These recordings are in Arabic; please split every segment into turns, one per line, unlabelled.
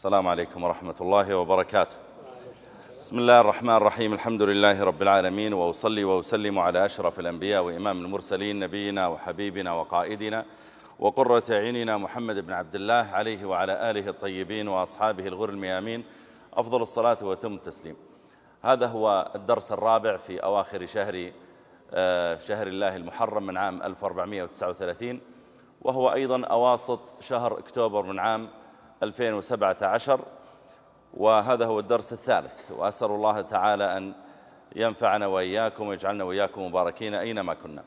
السلام عليكم ورحمة الله وبركاته. بسم الله الرحمن الرحيم. الحمد لله رب العالمين وأصلي وأسلم على أشرف الأنبياء وإمام المرسلين نبينا وحبيبنا وقائدنا وقرة عيننا محمد بن عبد الله عليه وعلى آله الطيبين وأصحابه الغر الميامين. أفضل الصلاة وتم التسليم. هذا هو الدرس الرابع في أواخر شهر شهر الله المحرم من عام 1439 وهو أيضا أواسط شهر أكتوبر من عام 2017 وهذا هو الدرس الثالث. وأسأل الله تعالى أن ينفعنا وإياكم ويجعلنا وإياكم مباركين أينما كنا.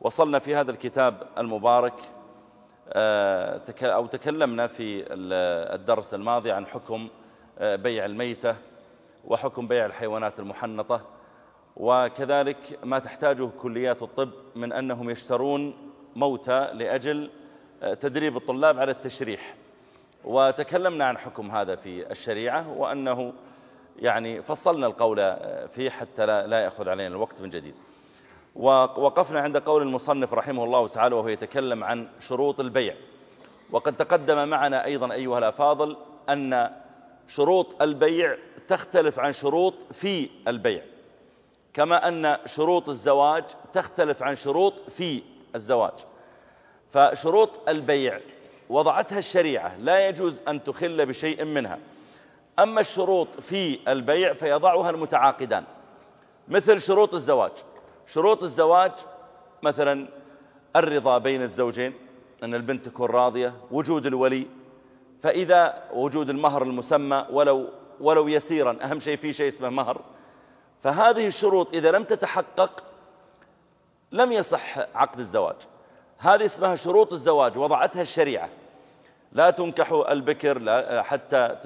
وصلنا في هذا الكتاب المبارك أو تكلمنا في الدرس الماضي عن حكم بيع الميتة وحكم بيع الحيوانات المحنطة. وكذلك ما تحتاجه كليات الطب من أنهم يشترون موتى لأجل تدريب الطلاب على التشريح. وتكلمنا عن حكم هذا في الشريعة وأنه يعني فصلنا القول فيه حتى لا, لا يأخذ علينا الوقت من جديد. ووقفنا عند قول المصنف رحمه الله تعالى وهو يتكلم عن شروط البيع. وقد تقدم معنا أيضا أيها الأفاضل أن شروط البيع تختلف عن شروط في البيع. كما أن شروط الزواج تختلف عن شروط في الزواج. فشروط البيع وضعتها الشريعة لا يجوز أن تخل بشيء منها. أما الشروط في البيع فيضعها المتعاقدان. مثل شروط الزواج. شروط الزواج مثلا الرضا بين الزوجين أن البنت تكون راضية وجود الولي. فإذا وجود المهر المسمى ولو, ولو يسيرا أهم شيء في شيء اسمه مهر. فهذه الشروط إذا لم تتحقق لم يصح عقد الزواج. هذه اسمها شروط الزواج وضعتها الشريعة. لا تنكح البكر حتى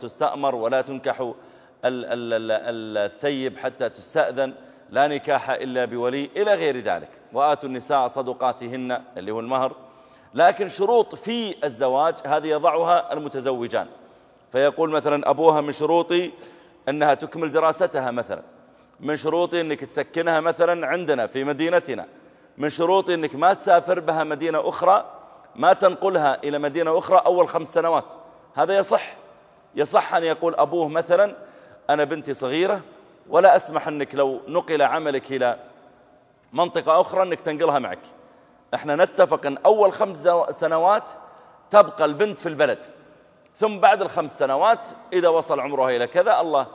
تستأمر ولا تنكح الثيب حتى تستأذن. لا نكاح إلا بولي إلى غير ذلك. وآتوا النساء صدقاتهن اللي هو المهر. لكن شروط في الزواج هذه يضعها المتزوجان. فيقول مثلا أبوها من شروطي أنها تكمل دراستها مثلا. من شروطي أنك تسكنها مثلا عندنا في مدينتنا. من شروطي أنك ما تسافر بها مدينة أخرى ما تنقلها إلى مدينة أخرى أول خمس سنوات. هذا يصح. يصح أن يقول أبوه مثلا أنا بنتي صغيرة ولا أسمح أنك لو نقل عملك إلى منطقة أخرى أنك تنقلها معك. إحنا نتفق أن أول خمس سنوات تبقى البنت في البلد. ثم بعد الخمس سنوات إذا وصل عمرها إلى كذا الله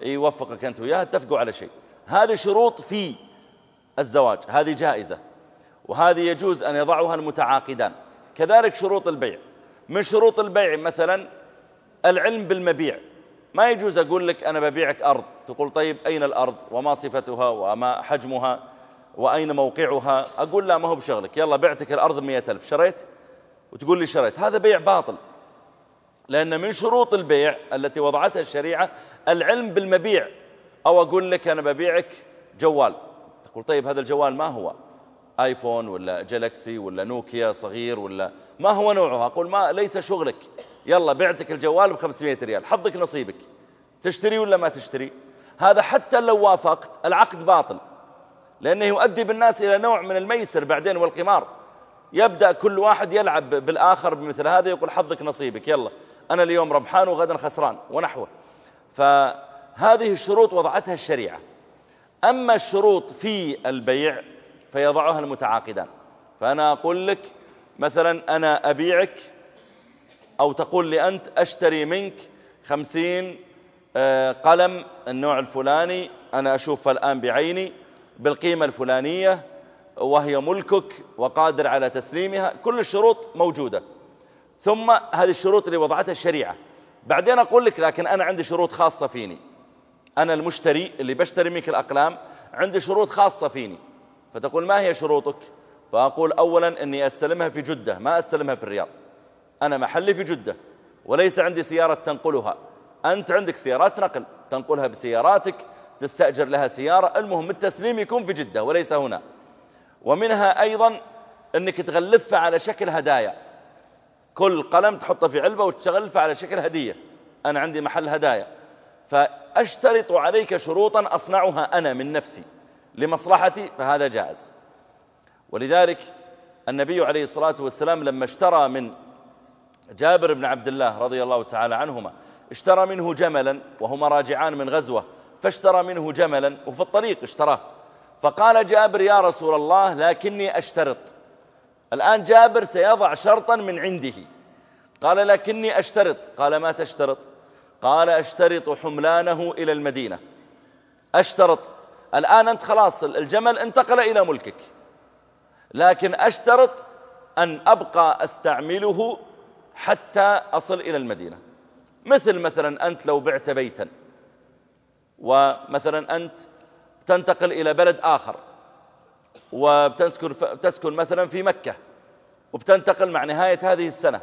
يوفقك أنت وياها اتفقوا على شيء. هذه شروط في الزواج هذه جائزة. وهذه يجوز أن يضعها المتعاقدان. كذلك شروط البيع. من شروط البيع مثلا العلم بالمبيع. ما يجوز أقول لك أنا ببيعك أرض. تقول طيب أين الأرض؟ وما صفتها؟ وما حجمها؟ وأين موقعها؟ أقول لا ما هو بشغلك. يلا بعتك الأرض بمئة ألف. شريت؟ وتقول لي شريت. هذا بيع باطل. لأن من شروط البيع التي وضعتها الشريعة العلم بالمبيع. أو أقول لك أنا ببيعك جوال. تقول طيب هذا الجوال ما هو؟ آيفون ولا جالكسي ولا نوكيا صغير ولا ما هو نوعه؟ أقول ما ليس شغلك. يلا بعتك الجوال ب 500 ريال حظك نصيبك. تشتري ولا ما تشتري؟ هذا حتى لو وافقت العقد باطل لأنه يؤدي بالناس إلى نوع من الميسر بعدين والقمار. يبدأ كل واحد يلعب بالآخر بمثل هذا يقول حظك نصيبك يلا. أنا اليوم ربحان وغدا خسران ونحوه. فهذه الشروط وضعتها الشريعة. أما الشروط في البيع فيضعها المتعاقدان. فأنا أقول لك مثلا أنا أبيعك أو تقول لي أنت أشتري منك خمسين قلم النوع الفلاني أنا أشوفها الآن بعيني بالقيمة الفلانية وهي ملكك وقادر على تسليمها كل الشروط موجودة. ثم هذه الشروط اللي وضعتها الشريعة. بعدين أقول لك لكن أنا عندي شروط خاصة فيني. أنا المشتري اللي بشتري منك الأقلام عندي شروط خاصة فيني. فتقول ما هي شروطك؟ فأقول أولا أني أستلمها في جدة ما أستلمها في الرياض. أنا محلي في جدة وليس عندي سيارة تنقلها. أنت عندك سيارات نقل تنقلها بسياراتك تستأجر لها سيارة. المهم التسليم يكون في جدة وليس هنا. ومنها أيضا أنك تغلفها على شكل هدايا. كل قلم تحطه في علبة وتغلفها على شكل هدية. أنا عندي محل هدايا. فأشترط عليك شروطا أصنعها أنا من نفسي. لمصلحتي فهذا جائز. ولذلك النبي عليه الصلاة والسلام لما اشترى من جابر بن عبد الله رضي الله تعالى عنهما اشترى منه جملا وهما راجعان من غزوة فاشترى منه جملا وفي الطريق اشتراه. فقال جابر يا رسول الله لكني أشترط. الآن جابر سيضع شرطا من عنده. قال لكني أشترط. قال ما تشترط؟ قال أشترط حملانه إلى المدينة. أشترط. الآن أنت خلاص الجمل انتقل إلى ملكك. لكن أشترط أن أبقى أستعمله حتى أصل إلى المدينة. مثل مثلا أنت لو بعت بيتا ومثلا أنت تنتقل إلى بلد آخر وبتسكن تسكن مثلا في مكة وبتنتقل مع نهاية هذه السنة.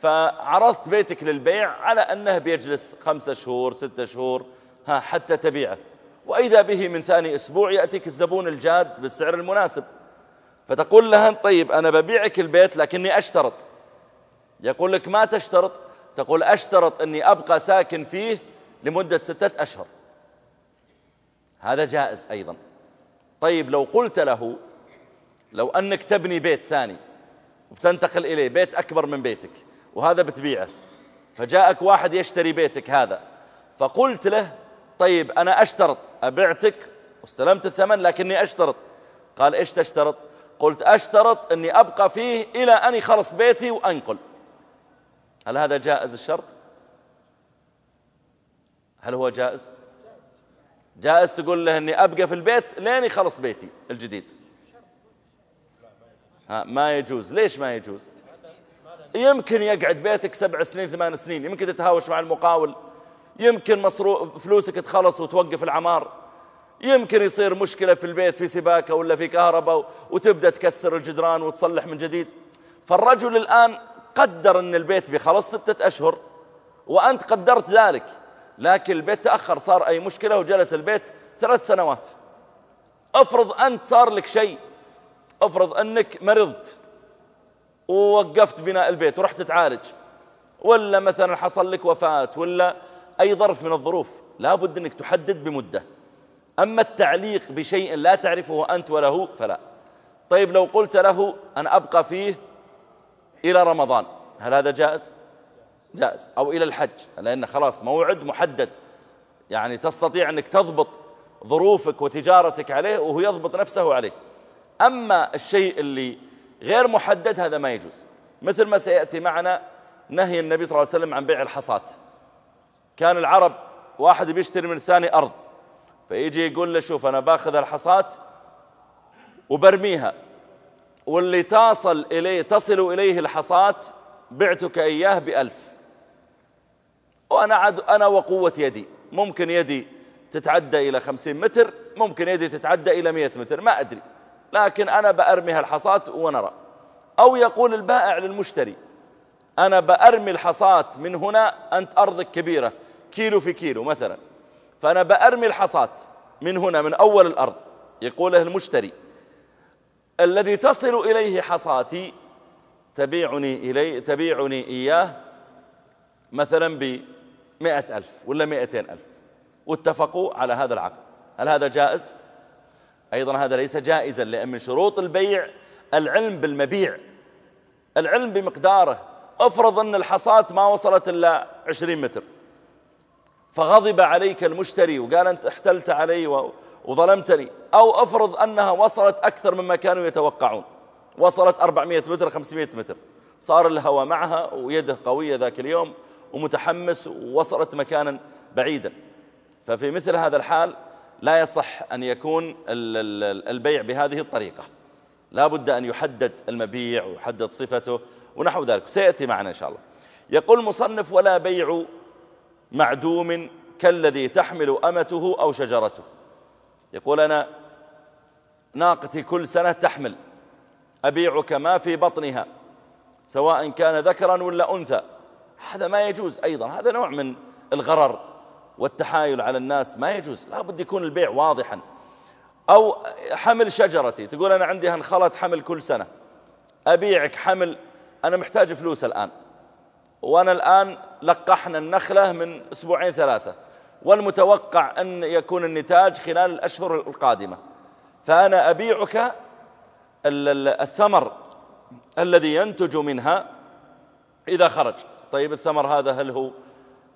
فعرضت بيتك للبيع على أنه بيجلس خمسة شهور ستة شهور ها حتى تبيعه. وإذا به من ثاني أسبوع يأتيك الزبون الجاد بالسعر المناسب. فتقول لها طيب أنا ببيعك البيت لكني أشترط. يقول لك ما تشترط؟ تقول أشترط أني أبقى ساكن فيه لمدة ستة أشهر. هذا جائز أيضا. طيب لو قلت له لو أنك تبني بيت ثاني وبتنتقل إليه بيت أكبر من بيتك وهذا بتبيعه فجاءك واحد يشتري بيتك هذا فقلت له طيب أنا أشترط أبعتك واستلمت الثمن لكني أشترط. قال إيش تشترط؟ قلت أشترط أني أبقى فيه إلى أن يخلص بيتي وأنقل. هل هذا جائز الشرط؟ هل هو جائز؟ جائز تقول له أني أبقى في البيت لين يخلص بيتي الجديد. ها ما يجوز. ليش ما يجوز؟ يمكن يقعد بيتك سبع سنين ثمان سنين يمكن تتهاوش مع المقاول. يمكن مصروف فلوسك تخلص وتوقف العمار. يمكن يصير مشكلة في البيت في سباكة ولا في كهرباء وتبدأ تكسر الجدران وتصلح من جديد. فالرجل الآن قدر أن البيت بخلص ستة أشهر وأنت قدرت ذلك. لكن البيت تأخر صار أي مشكلة وجلس البيت ثلاث سنوات. افرض أنت صار لك شيء افرض أنك مرضت ووقفت بناء البيت ورحت تعالج ولا مثلا حصل لك وفاة ولا أي ظرف من الظروف لابد أنك تحدد بمدة. أما التعليق بشيء لا تعرفه أنت ولا هو فلا. طيب لو قلت له أنا أبقى فيه إلى رمضان هل هذا جائز؟ جائز. أو إلى الحج لأن خلاص موعد محدد. يعني تستطيع أنك تضبط ظروفك وتجارتك عليه وهو يضبط نفسه عليه. أما الشيء اللي غير محدد هذا ما يجوز. مثل ما سيأتي معنا نهي النبي صلى الله عليه وسلم عن بيع الحصات كان العرب واحد بيشتري من الثاني أرض فيجي يقول له شوف أنا باخذ الحصات وبرميها واللي تصل إليه تصل إليه الحصات بعتك إياه بألف. وأنا عد أنا وقوة يدي ممكن يدي تتعدى إلى خمسين متر ممكن يدي تتعدى إلى مئة متر ما أدري. لكن أنا بأرمي الحصات ونرى. أو يقول البائع للمشتري أنا بأرمي الحصات من هنا أنت أرضك كبيرة. كيلو في كيلو مثلا. فأنا بأرمي الحصات من هنا من أول الأرض. يقوله المشتري الذي تصل إليه حصاتي تبيعني, إلي تبيعني إياه مثلا بمئة ألف ولا مئتين ألف. واتفقوا على هذا العقد. هل هذا جائز؟ أيضا هذا ليس جائزا لأن من شروط البيع العلم بالمبيع. العلم بمقداره. افرض أن الحصات ما وصلت إلا عشرين متر. فغضب عليك المشتري وقال أنت احتلت علي وظلمتني. أو أفرض أنها وصلت أكثر مما كانوا يتوقعون. وصلت 400 متر 500 متر. صار الهوى معها ويده قوية ذاك اليوم ومتحمس ووصلت مكانا بعيدا. ففي مثل هذا الحال لا يصح أن يكون البيع بهذه الطريقة. لا بد أن يحدد المبيع ويحدد صفته ونحو ذلك. سيأتي معنا إن شاء الله. يقول مصنف ولا بيع معدوم كالذي تحمل أمته أو شجرته. يقول أنا ناقتي كل سنة تحمل أبيعك ما في بطنها سواء كان ذكرا ولا أنثى. هذا ما يجوز أيضا هذا نوع من الغرر والتحايل على الناس ما يجوز لا بد يكون البيع واضحا. أو حمل شجرتي تقول أنا عندي هنخلط حمل كل سنة أبيعك حمل أنا محتاج فلوس الآن. وأنا الآن لقحنا النخلة من أسبوعين ثلاثة والمتوقع أن يكون النتاج خلال الأشهر القادمة. فأنا أبيعك الثمر الذي ينتج منها إذا خرج. طيب الثمر هذا هل هو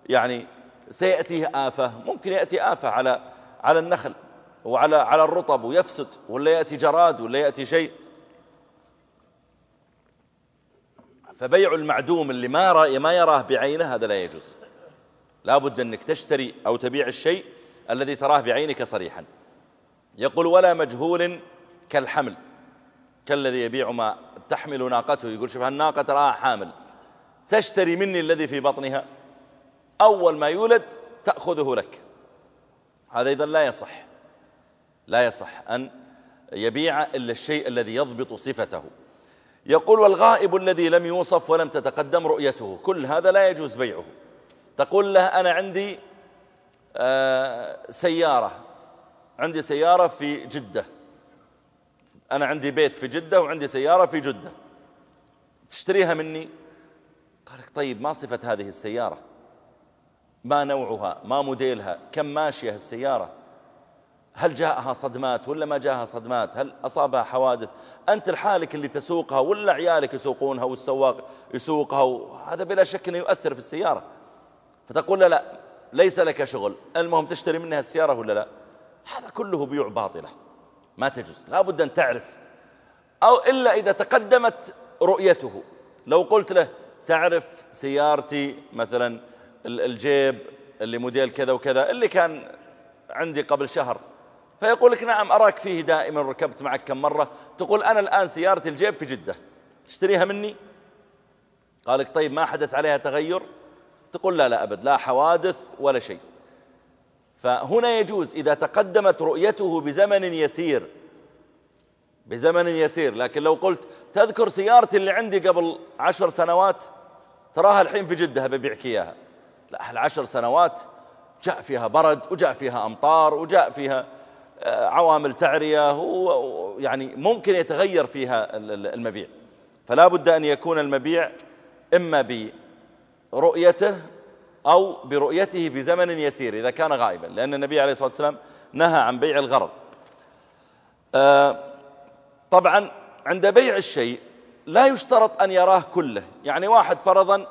يعني سيأتيه آفة؟ ممكن يأتي آفة على على النخل وعلى على الرطب ويفسد ولا يأتي جراد ولا يأتي شيء. فبيع المعدوم اللي ما ما يراه بعينه هذا لا يجوز. لابد أنك تشتري أو تبيع الشيء الذي تراه بعينك صريحا. يقول ولا مجهول كالحمل. كالذي يبيع ما تحمل ناقته يقول شوف هالناقة تراها حامل. تشتري مني الذي في بطنها. أول ما يولد تأخذه لك. هذا إذا لا يصح. لا يصح أن يبيع إلا الشيء الذي يضبط صفته. يقول والغائب الذي لم يوصف ولم تتقدم رؤيته. كل هذا لا يجوز بيعه. تقول له أنا عندي آه، سيارة. عندي سيارة في جدة. أنا عندي بيت في جدة وعندي سيارة في جدة. تشتريها مني؟ قال لك طيب ما صفة هذه السيارة؟ ما نوعها؟ ما موديلها؟ كم ماشية السيارة هل جاءها صدمات ولا ما جاءها صدمات؟ هل أصابها حوادث؟ أنت الحالك اللي تسوقها ولا عيالك يسوقونها والسواق يسوقها هذا بلا شك أنه يؤثر في السيارة. فتقول لا لا ليس لك شغل. المهم تشتري منها السيارة ولا لا؟ هذا كله بيوع باطلة. ما تجوز. لا بد أن تعرف. أو إلا إذا تقدمت رؤيته. لو قلت له تعرف سيارتي مثلا الجيب اللي موديل كذا وكذا اللي كان عندي قبل شهر. فيقول لك نعم أراك فيه دائما ركبت معك كم مرة؟ تقول أنا الآن سيارتي الجيب في جدة. تشتريها مني؟ قال لك طيب ما حدث عليها تغير؟ تقول لا لا أبد لا حوادث ولا شيء. فهنا يجوز إذا تقدمت رؤيته بزمن يسير بزمن يسير. لكن لو قلت تذكر سيارتي اللي عندي قبل عشر سنوات تراها الحين في جدة ببيعك إياها. لا العشر سنوات جاء فيها برد وجاء فيها أمطار وجاء فيها عوامل تعرية ويعني ممكن يتغير فيها المبيع. فلا بد أن يكون المبيع إما برؤيته أو برؤيته بزمن يسير إذا كان غائبا لأن النبي عليه الصلاة والسلام نهى عن بيع الغرض. آه، طبعا عند بيع الشيء لا يشترط أن يراه كله. يعني واحد فرضا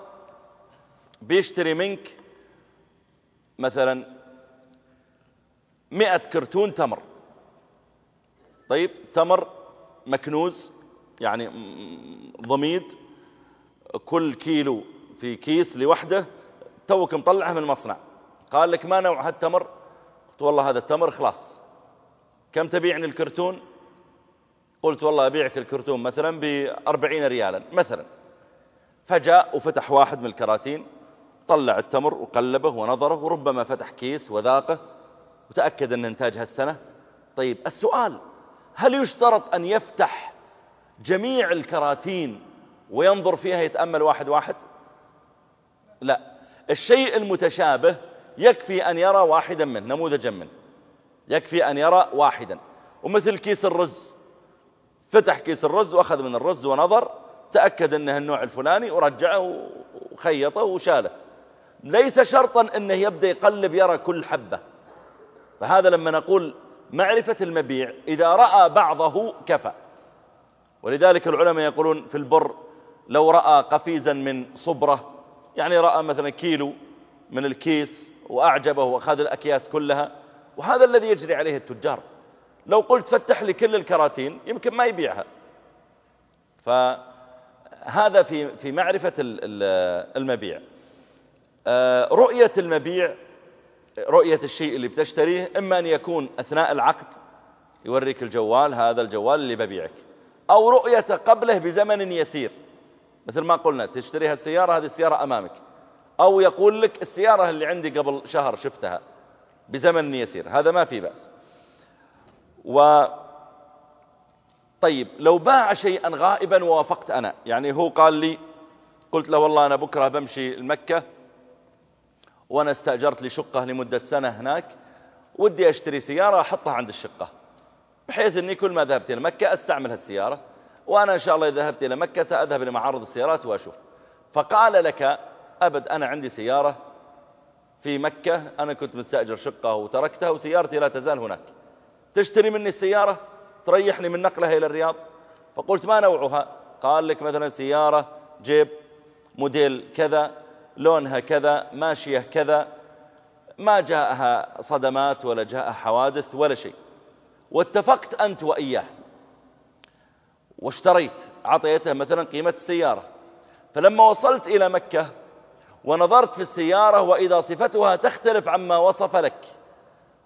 بيشتري منك مثلا مئة كرتون تمر. طيب تمر مكنوز يعني ضميد كل كيلو في كيس لوحده توك مطلعه من المصنع. قال لك ما نوع هالتمر؟ قلت والله هذا التمر خلاص. كم تبيعني الكرتون؟ قلت والله أبيعك الكرتون مثلا بأربعين ريالا مثلا. فجاء وفتح واحد من الكراتين طلع التمر وقلبه ونظره وربما فتح كيس وذاقه وتأكد أن إنتاج هالسنة؟ طيب السؤال هل يشترط أن يفتح جميع الكراتين وينظر فيها يتأمل واحد واحد؟ لا الشيء المتشابه يكفي أن يرى واحدا منه نموذجا منه يكفي أن يرى واحدا. ومثل كيس الرز فتح كيس الرز وأخذ من الرز ونظر تأكد أنه النوع الفلاني ورجعه وخيطه وشاله. ليس شرطا أنه يبدأ يقلب يرى كل حبة. فهذا لما نقول معرفة المبيع إذا رأى بعضه كفى. ولذلك العلماء يقولون في البر لو رأى قفيزا من صبرة يعني رأى مثلا كيلو من الكيس وأعجبه وأخذ الأكياس كلها وهذا الذي يجري عليه التجار. لو قلت فتح لي كل الكراتين يمكن ما يبيعها. فهذا في في معرفة المبيع. آه، رؤية المبيع رؤية الشيء اللي بتشتريه إما أن يكون أثناء العقد يوريك الجوال هذا الجوال اللي ببيعك أو رؤية قبله بزمن يسير. مثل ما قلنا تشتريها السيارة هذه السيارة أمامك. أو يقول لك السيارة اللي عندي قبل شهر شفتها بزمن يسير هذا ما في بأس. و طيب لو باع شيئا غائبا ووافقت أنا يعني هو قال لي قلت له والله أنا بكرة بمشي المكة وأنا استأجرت لي شقة لمدة سنة هناك ودي أشتري سيارة أحطها عند الشقة بحيث أني كل ما ذهبت إلى مكة أستعمل هالسيارة وأنا إن شاء الله إذا ذهبت إلى مكة سأذهب إلى السيارات وأشوف. فقال لك أبد أنا عندي سيارة في مكة أنا كنت مستأجر شقة وتركتها وسيارتي لا تزال هناك. تشتري مني السيارة؟ تريحني من نقلها إلى الرياض؟ فقلت ما نوعها؟ قال لك مثلا سيارة جيب موديل كذا لونها كذا ماشية كذا ما جاءها صدمات ولا جاءها حوادث ولا شيء. واتفقت أنت وإياه. واشتريت عطيته مثلا قيمة السيارة. فلما وصلت إلى مكة ونظرت في السيارة وإذا صفتها تختلف عما وصف لك.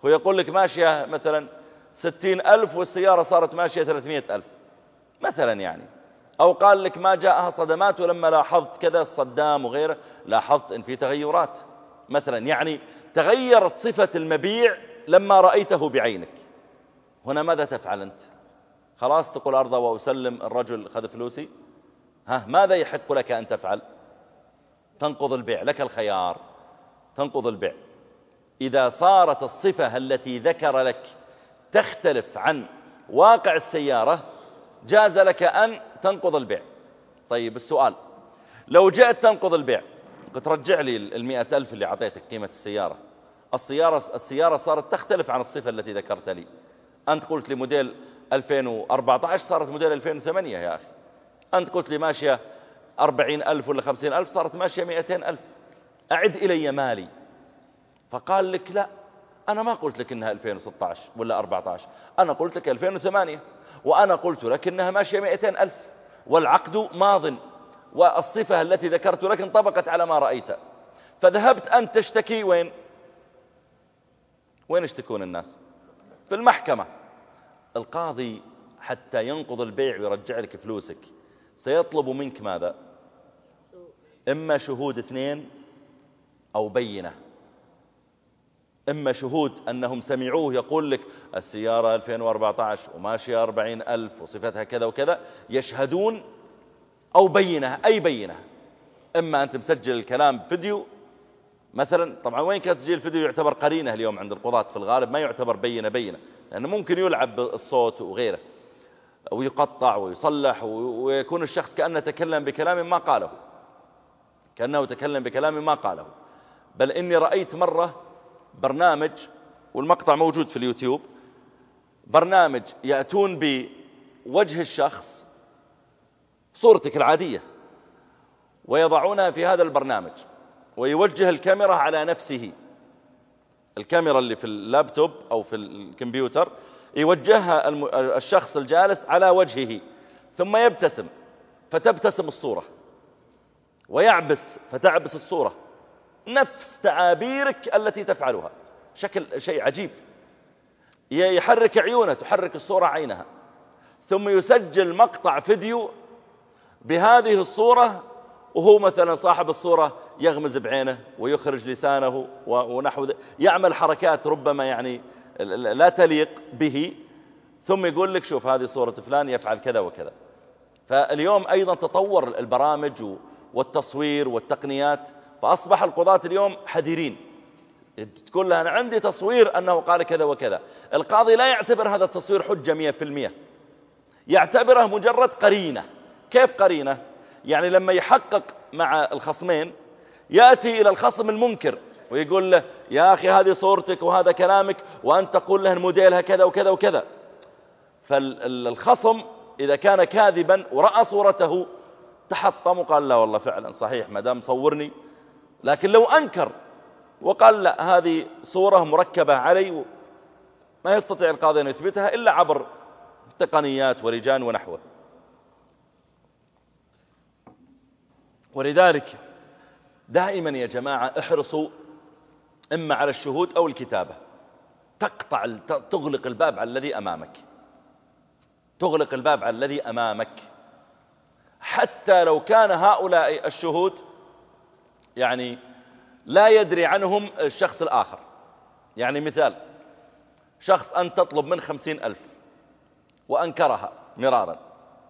هو يقول لك ماشية مثلا ستين ألف والسيارة صارت ماشية ثلاثمية ألف. مثلا يعني. أو قال لك ما جاءها صدمات ولما لاحظت كذا الصدام وغيره لاحظت أن في تغيرات. مثلا يعني تغيرت صفة المبيع لما رأيته بعينك. هنا ماذا تفعل أنت؟ خلاص تقول أرضى وأسلم الرجل خذ فلوسي. ها ماذا يحق لك أن تفعل؟ تنقض البيع لك الخيار. تنقض البيع. إذا صارت الصفة التي ذكر لك تختلف عن واقع السيارة جاز لك أن تنقض البيع. طيب السؤال. لو جئت تنقض البيع قلت رجع لي المئة ألف اللي عطيتك قيمة السيارة. السيارة, السيارة صارت تختلف عن الصفة التي ذكرت لي. أنت قلت لي موديل 2014 صارت موديل 2008 يا أخي. أنت قلت لي ماشية 40 ألف ولا 50 ألف صارت ماشية 200 ألف. أعد إلي مالي. فقال لك لا أنا ما قلت لك إنها 2016 ولا 14 أنا قلت لك 2008 وأنا قلت لك إنها ماشية 200 ألف والعقد ماض والصفة التي ذكرت لك انطبقت على ما رأيت. فذهبت أنت تشتكي وين؟ وين يشتكون الناس؟ في المحكمة. القاضي حتى ينقض البيع ويرجع لك فلوسك سيطلب منك ماذا؟ إما شهود اثنين أو بينة. إما شهود أنهم سمعوه يقول لك السيارة 2014 وماشية 40 ألف وصفتها كذا وكذا يشهدون أو بينة أي بينة. إما أنت مسجل الكلام فيديو مثلا طبعا وين كان تسجيل الفيديو يعتبر قرينة اليوم عند القضاة في الغالب ما يعتبر بينة بينة لأنه ممكن يلعب بالصوت وغيره ويقطع ويصلح ويكون الشخص كأنه تكلم بكلام ما قاله. كأنه تكلم بكلام ما قاله. بل إني رأيت مرة برنامج والمقطع موجود في اليوتيوب برنامج يأتون بوجه الشخص صورتك العادية ويضعونها في هذا البرنامج ويوجه الكاميرا على نفسه. الكاميرا اللي في اللابتوب أو في الكمبيوتر يوجهها الشخص الجالس على وجهه ثم يبتسم فتبتسم الصورة ويعبس فتعبس الصورة. نفس تعابيرك التي تفعلها. شكل شيء عجيب. يحرك عيونه تحرك الصورة عينها. ثم يسجل مقطع فيديو بهذه الصورة وهو مثلا صاحب الصورة يغمز بعينه ويخرج لسانه ونحو يعمل حركات ربما يعني لا تليق به. ثم يقول لك شوف هذه صورة فلان يفعل كذا وكذا. فاليوم أيضا تطور البرامج والتصوير والتقنيات فأصبح القضاة اليوم حذرين. تقول له أنا عندي تصوير أنه قال كذا وكذا. القاضي لا يعتبر هذا التصوير حجة مية في المية. يعتبره مجرد قرينة. كيف قرينة؟ يعني لما يحقق مع الخصمين يأتي إلى الخصم المنكر ويقول له يا أخي هذه صورتك وهذا كلامك وأنت تقول له الموديل هكذا وكذا وكذا. فالخصم إذا كان كاذبا ورأى صورته تحطم وقال لا والله فعلا صحيح ما دام صورني لكن لو أنكر وقال لا هذه صورة مركبة علي ما يستطيع القاضي أن يثبتها إلا عبر تقنيات ولجان ونحوه. ولذلك دائما يا جماعة احرصوا إما على الشهود أو الكتابة. تقطع تغلق الباب على الذي أمامك. تغلق الباب على الذي أمامك. حتى لو كان هؤلاء الشهود يعني لا يدري عنهم الشخص الآخر. يعني مثال شخص أنت تطلب من خمسين ألف وأنكرها مرارا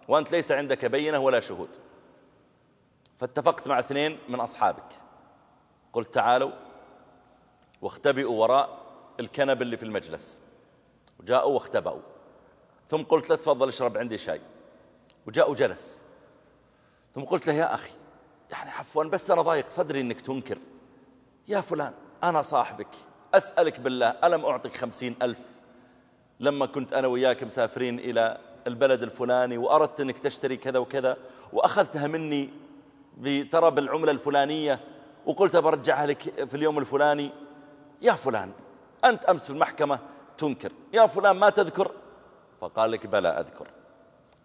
وأنت ليس عندك بينة ولا شهود. فاتفقت مع اثنين من أصحابك. قلت تعالوا واختبئوا وراء الكنب اللي في المجلس. وجاءوا واختبأوا. ثم قلت له تفضل اشرب عندي شاي. وجاء وجلس. ثم قلت له يا أخي يعني عفوا بس أنا ضايق صدري أنك تنكر. يا فلان أنا صاحبك. أسألك بالله ألم أعطيك خمسين ألف؟ لما كنت أنا وياك مسافرين إلى البلد الفلاني وأردت أنك تشتري كذا وكذا وأخذتها مني ترى بالعملة الفلانية وقلت برجعها لك في اليوم الفلاني. يا فلان أنت أمس في المحكمة تنكر. يا فلان ما تذكر؟ فقال لك بلى أذكر.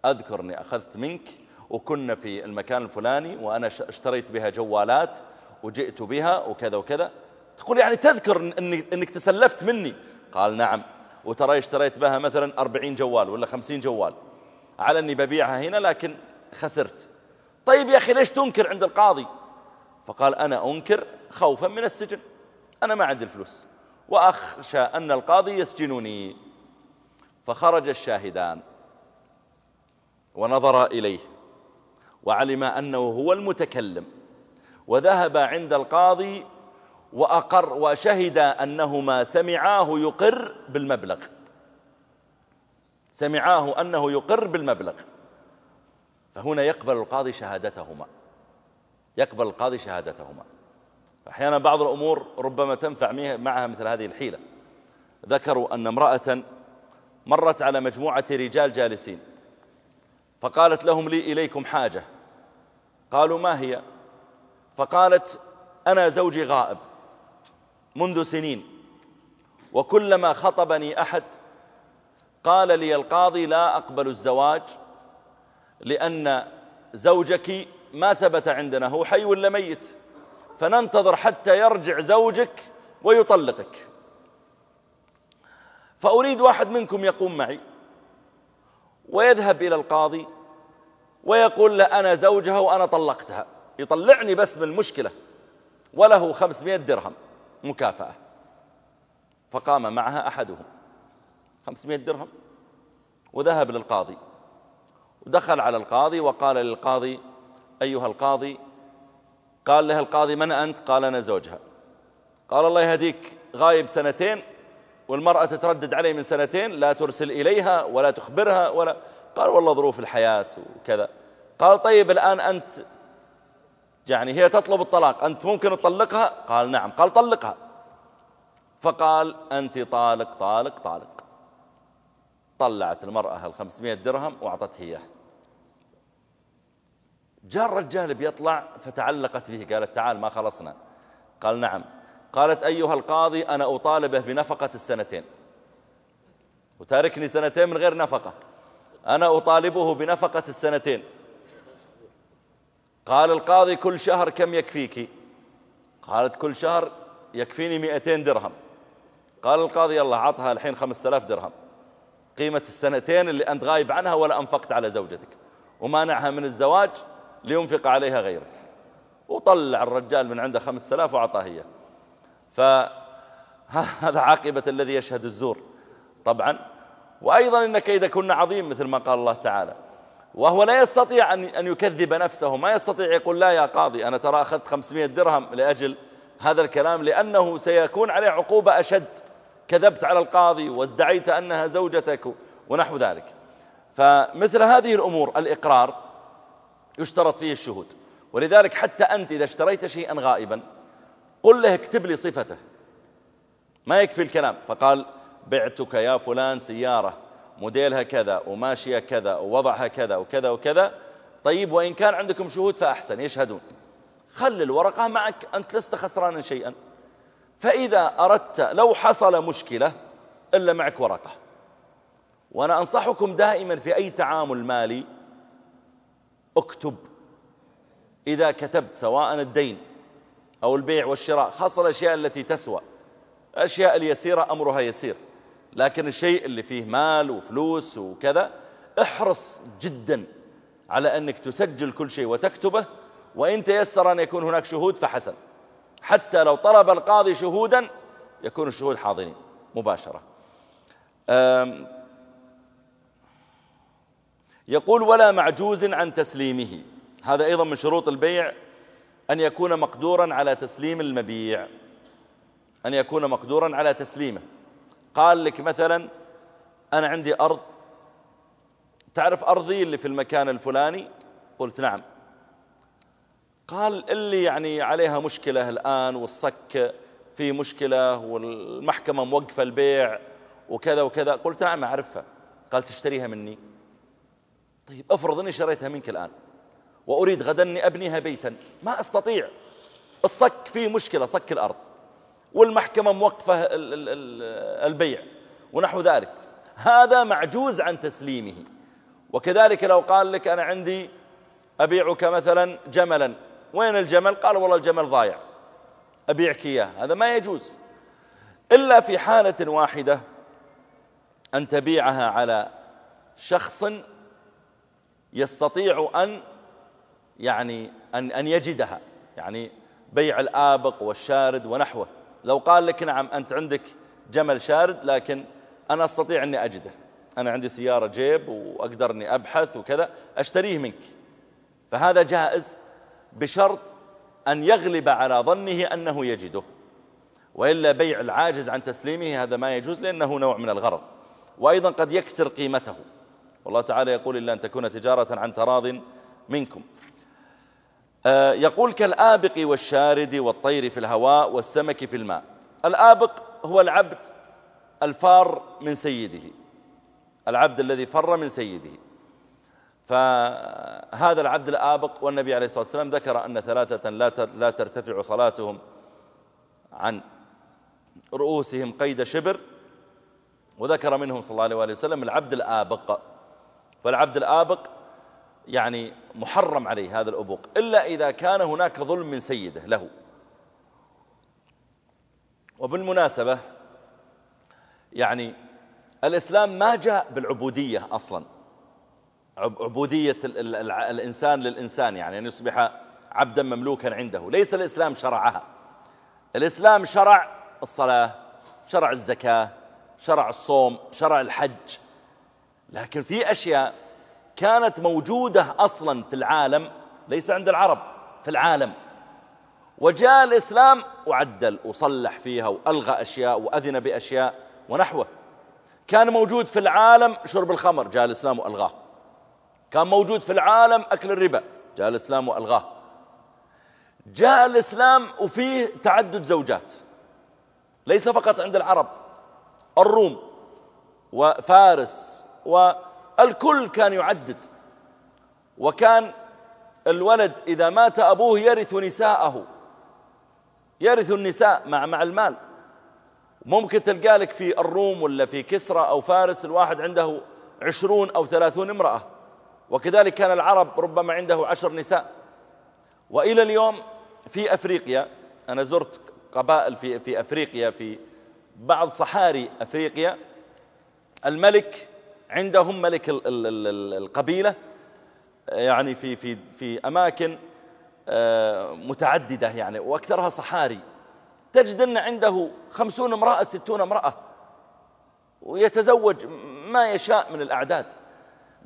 أذكر أني أخذت منك وكنا في المكان الفلاني وأنا اشتريت بها جوالات وجئت بها وكذا وكذا. تقول يعني تذكر أنك تسلفت مني. قال نعم. وترى اشتريت بها مثلا 40 جوال ولا 50 جوال. على أني ببيعها هنا لكن خسرت. طيب يا أخي ليش تنكر عند القاضي؟ فقال أنا أنكر خوفا من السجن. أنا ما عندي الفلوس. وأخشى أن القاضي يسجنني. فخرج الشاهدان ونظر إليه. وعلم أنه هو المتكلم وذهب عند القاضي وأقر وشهد أنهما سمعاه يقر بالمبلغ. سمعاه أنه يقر بالمبلغ. فهنا يقبل القاضي شهادتهما. يقبل القاضي شهادتهما. أحيانا بعض الأمور ربما تنفع معها مثل هذه الحيلة. ذكروا أن امرأة مرت على مجموعة رجال جالسين. فقالت لهم لي إليكم حاجة. قالوا ما هي؟ فقالت أنا زوجي غائب منذ سنين وكلما خطبني أحد قال لي القاضي لا أقبل الزواج لأن زوجك ما ثبت عندنا هو حي ولا ميت؟ فننتظر حتى يرجع زوجك ويطلقك. فأريد واحد منكم يقوم معي. ويذهب إلى القاضي ويقول له أنا زوجها وأنا طلقتها. يطلعني بس من المشكلة وله خمسمائة درهم مكافأة. فقام معها أحدهم. خمسمائة درهم. وذهب للقاضي. ودخل على القاضي وقال للقاضي أيها القاضي قال له القاضي من أنت؟ قال أنا زوجها. قال الله يهديك غايب سنتين والمرأة تتردد عليه من سنتين لا ترسل إليها ولا تخبرها ولا. قال والله ظروف الحياة وكذا. قال طيب الآن أنت. يعني هي تطلب الطلاق أنت ممكن تطلقها؟ قال نعم قال طلقها. فقال أنت طالق طالق طالق. طلعت المرأة الخمسمائة درهم وأعطته إياه جاء الرجال بيطلع فتعلقت به قالت تعال ما خلصنا. قال نعم. قالت أيها القاضي أنا أطالبه بنفقة السنتين. وتاركني سنتين من غير نفقة. أنا أطالبه بنفقة السنتين. قال القاضي كل شهر كم يكفيك؟ قالت كل شهر يكفيني مئتين درهم. قال القاضي يلا عطها الحين خمسة آلاف درهم. قيمة السنتين اللي أنت غايب عنها ولا أنفقت على زوجتك. ومانعها من الزواج لينفق عليها غيرك. وطلع الرجال من عنده خمسة آلاف وعطاه إياه. فهذا عاقبة الذي يشهد الزور. طبعا. وأيضا إن كيد كنا عظيم مثل ما قال الله تعالى. وهو لا يستطيع أن يكذب نفسه. ما يستطيع يقول لا يا قاضي أنا ترى أخذت 500 درهم لأجل هذا الكلام لأنه سيكون عليه عقوبة أشد. كذبت على القاضي وازدعيت أنها زوجتك ونحو ذلك. فمثل هذه الأمور الإقرار يشترط فيه الشهود. ولذلك حتى أنت إذا اشتريت شيئا غائبا قل له اكتب لي صفته. ما يكفي الكلام. فقال بعتك يا فلان سيارة. موديلها كذا وماشية كذا ووضعها كذا وكذا وكذا. طيب وإن كان عندكم شهود فأحسن يشهدون. خل الورقة معك أنت لست خسرانا شيئا. فإذا أردت لو حصل مشكلة إلا معك ورقة. وأنا أنصحكم دائما في أي تعامل مالي اكتب. إذا كتبت سواء الدين أو البيع والشراء خاصة الأشياء التي تسوى. الأشياء اليسيرة أمرها يسير. لكن الشيء اللي فيه مال وفلوس وكذا احرص جدا على أنك تسجل كل شيء وتكتبه وإن تيسر أن يكون هناك شهود فحسن. حتى لو طلب القاضي شهودا يكون الشهود حاضرين مباشرة. يقول ولا معجوز عن تسليمه. هذا أيضا من شروط البيع أن يكون مقدورا على تسليم المبيع. أن يكون مقدورا على تسليمه. قال لك مثلا أنا عندي أرض. تعرف أرضي اللي في المكان الفلاني؟ قلت نعم. قال اللي يعني عليها مشكلة الآن والصك في مشكلة والمحكمة موقفة البيع وكذا وكذا. قلت نعم أعرفها. قال تشتريها مني. طيب افرض إني شريتها منك الآن. وأريد غدا أني أبنيها بيتا. ما أستطيع. الصك فيه مشكلة صك الأرض. والمحكمة موقفة البيع. ونحو ذلك. هذا معجوز عن تسليمه. وكذلك لو قال لك أنا عندي أبيعك مثلا جملا. وين الجمل؟ قال والله الجمل ضايع. أبيعك إياه. هذا ما يجوز. إلا في حالة واحدة أن تبيعها على شخص يستطيع أن يعني أن, أن يجدها يعني بيع الآبق والشارد ونحوه. لو قال لك نعم أنت عندك جمل شارد لكن أنا أستطيع أني أجده. أنا عندي سيارة جيب وأقدر أني أبحث وكذا أشتريه منك. فهذا جائز بشرط أن يغلب على ظنه أنه يجده. وإلا بيع العاجز عن تسليمه هذا ما يجوز لأنه نوع من الغرض. وأيضا قد يكسر قيمته. والله تعالى يقول إلا أن تكون تجارة عن تراض منكم. يقول كالآبق والشارد والطير في الهواء والسمك في الماء. الآبق هو العبد الفار من سيده. العبد الذي فر من سيده. فهذا العبد الآبق والنبي عليه الصلاة والسلام ذكر أن ثلاثة لا ترتفع صلاتهم عن رؤوسهم قيد شبر وذكر منهم صلى الله عليه وسلم العبد الآبق. فالعبد الآبق يعني محرم عليه هذا الأبوق إلا إذا كان هناك ظلم من سيده له. وبالمناسبة يعني الإسلام ما جاء بالعبودية أصلا. عبودية الإنسان للإنسان يعني أن يصبح عبدا مملوكا عنده. ليس الإسلام شرعها. الإسلام شرع الصلاة شرع الزكاة شرع الصوم شرع الحج. لكن في أشياء كانت موجودة أصلا في العالم ليس عند العرب في العالم. وجاء الإسلام وعدل وصلح فيها وألغى أشياء وأذن بأشياء ونحوه. كان موجود في العالم شرب الخمر جاء الإسلام وألغاه. كان موجود في العالم أكل الربا جاء الإسلام وألغاه. جاء الإسلام وفيه تعدد زوجات ليس فقط عند العرب الروم وفارس والكل كان يعدد. وكان الولد إذا مات أبوه يرث نساءه. يرث النساء مع مع المال. ممكن تلقى لك في الروم ولا في كسرى أو فارس الواحد عنده عشرون أو ثلاثون امرأة. وكذلك كان العرب ربما عنده عشر نساء. وإلى اليوم في أفريقيا أنا زرت قبائل في, في أفريقيا في بعض صحاري أفريقيا الملك عندهم ملك القبيلة يعني في, في, في أماكن آه، متعددة يعني وأكثرها صحاري. تجد أن عنده خمسون امرأة ستون امرأة ويتزوج ما يشاء من الأعداد.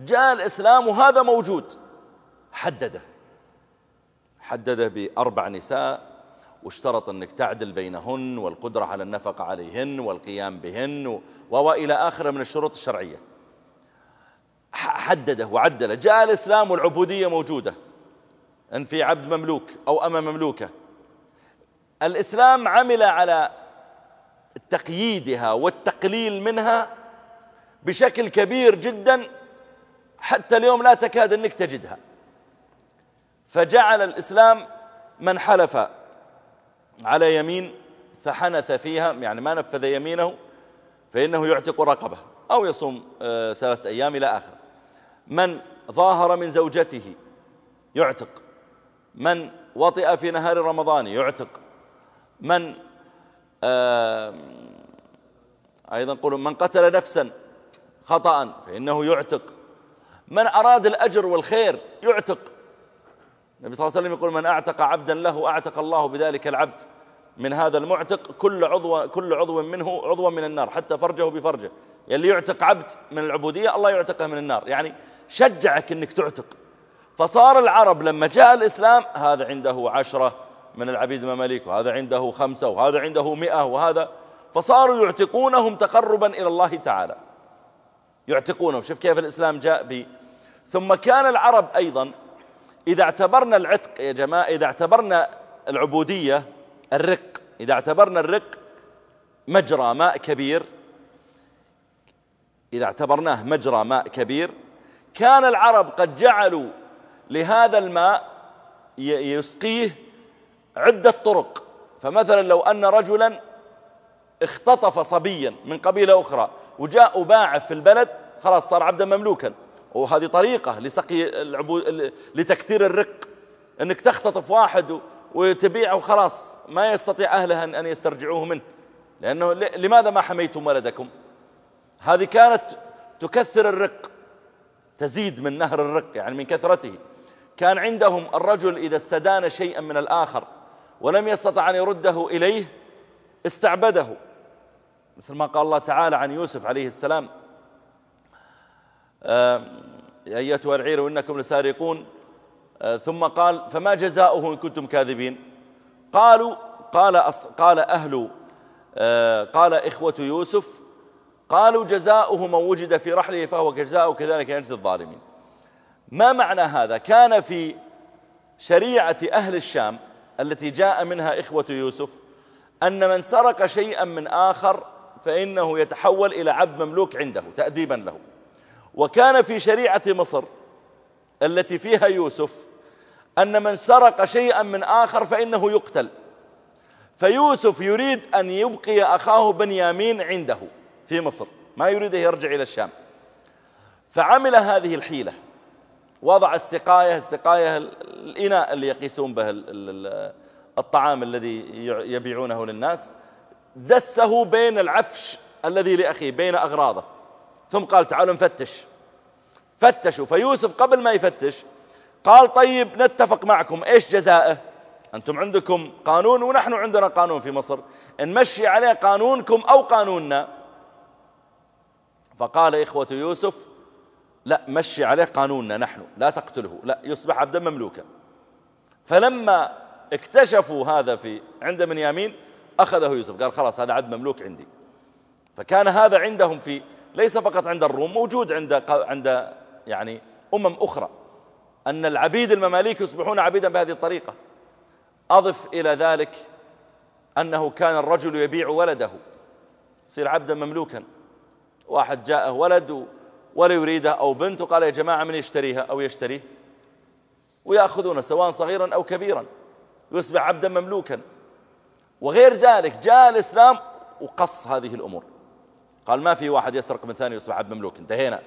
جاء الإسلام وهذا موجود. حدده. حدده بأربع نساء واشترط أنك تعدل بينهن والقدرة على النفقة عليهن والقيام بهن وإلى آخر من الشروط الشرعية. حدده وعدله. جاء الإسلام والعبودية موجودة. أن في عبد مملوك أو أما مملوكة. الإسلام عمل على تقييدها والتقليل منها بشكل كبير جدا حتى اليوم لا تكاد أنك تجدها. فجعل الإسلام من حلف على يمين فحنث فيها يعني ما نفذ يمينه فإنه يعتق رقبة أو يصوم آه، ثلاثة أيام إلى آخر من ظاهر من زوجته يعتق. من وطئ في نهار رمضان يعتق. من آه، أيضا قولوا من قتل نفسا خطأ فإنه يعتق. من أراد الأجر والخير يعتق. النبي صلى الله عليه وسلم يقول من أعتق عبدا له أعتق الله بذلك العبد. من هذا المعتق كل عضو, كل عضو منه عضو من النار حتى فرجه بفرجه. يلي يعتق عبد من العبودية الله يعتقه من النار. يعني شجعك إنك تعتق. فصار العرب لما جاء الإسلام هذا عنده عشرة من العبيد المماليك وهذا عنده خمسة وهذا عنده مئة وهذا. فصاروا يعتقونهم تقربا إلى الله تعالى. يعتقونهم. شوف كيف الإسلام جاء به ثم كان العرب أيضا إذا اعتبرنا العتق يا جماعة إذا اعتبرنا العبودية الرق إذا اعتبرنا الرق مجرى ماء كبير إذا اعتبرناه مجرى ماء كبير كان العرب قد جعلوا لهذا الماء يسقيه عدة طرق. فمثلا لو أن رجلا اختطف صبيا من قبيلة أخرى وجاء وباعه في البلد خلاص صار عبدا مملوكا. وهذه طريقة لسقي. لتكثير الرق إنك تختطف واحد وتبيعه وخلاص ما يستطيع اهلها ان يسترجعوه منه. لأنه لماذا ما حميتم ولدكم؟ هذه كانت تكثر الرق. تزيد من نهر الرق يعني من كثرته. كان عندهم الرجل إذا استدان شيئا من الآخر ولم يستطع أن يرده إليه استعبده. مثل ما قال الله تعالى عن يوسف عليه السلام أيتها العير وإنكم لسارقون. ثم قال فما جزاؤه إن كنتم كاذبين؟ قالوا قال, قال أهل قال إخوة يوسف قالوا جزاؤه من وجد في رحله فهو جزاؤه كذلك ينجز الظالمين. ما معنى هذا؟ كان في شريعة أهل الشام التي جاء منها إخوة يوسف أن من سرق شيئا من آخر فإنه يتحول إلى عبد مملوك عنده تأديبا له. وكان في شريعة مصر التي فيها يوسف أن من سرق شيئا من آخر فإنه يقتل. فيوسف يريد أن يبقي أخاه بنيامين عنده. في مصر ما يريد أن يرجع إلى الشام. فعمل هذه الحيلة. وضع السقاية السقاية الإناء اللي يقيسون به الطعام الذي يبيعونه للناس. دسه بين العفش الذي لأخيه بين أغراضه. ثم قال تعالوا نفتش. فتشوا. فيوسف قبل ما يفتش قال طيب نتفق معكم إيش جزائه أنتم عندكم قانون ونحن عندنا قانون في مصر. نمشي عليه قانونكم أو قانوننا فقال إخوة يوسف لا مشي عليه قانوننا نحن لا تقتله لا يصبح عبدا مملوكا. فلما اكتشفوا هذا في عند بنيامين أخذه يوسف قال خلاص هذا عبد مملوك عندي. فكان هذا عندهم في ليس فقط عند الروم موجود عند عند يعني أمم أخرى. أن العبيد المماليك يصبحون عبيدا بهذه الطريقة. أضف إلى ذلك أنه كان الرجل يبيع ولده يصير عبدا مملوكا. واحد جاءه ولد ولا يريده أو بنت وقال يا جماعة من يشتريها أو يشتريه ويأخذونه سواء صغيرا أو كبيرا يصبح عبدا مملوكا. وغير ذلك جاء الإسلام وقص هذه الأمور. قال ما في واحد يسرق من ثاني يصبح عبد مملوك انتهينا.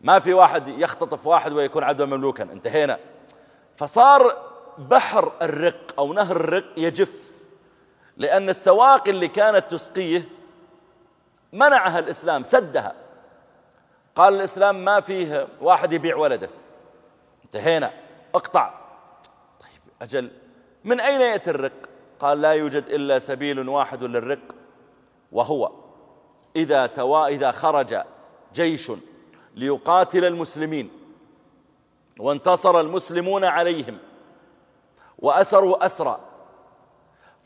ما في واحد يختطف واحد ويكون عبدا مملوكا انتهينا. فصار بحر الرق أو نهر الرق يجف لأن السواق اللي كانت تسقيه منعها الإسلام سدها. قال الإسلام ما فيه واحد يبيع ولده. انتهينا. اقطع. طيب أجل. من أين يأتي الرق؟ قال لا يوجد إلا سبيل واحد للرق وهو إذا, توا إذا خرج جيش ليقاتل المسلمين وانتصر المسلمون عليهم وأسروا أسرى.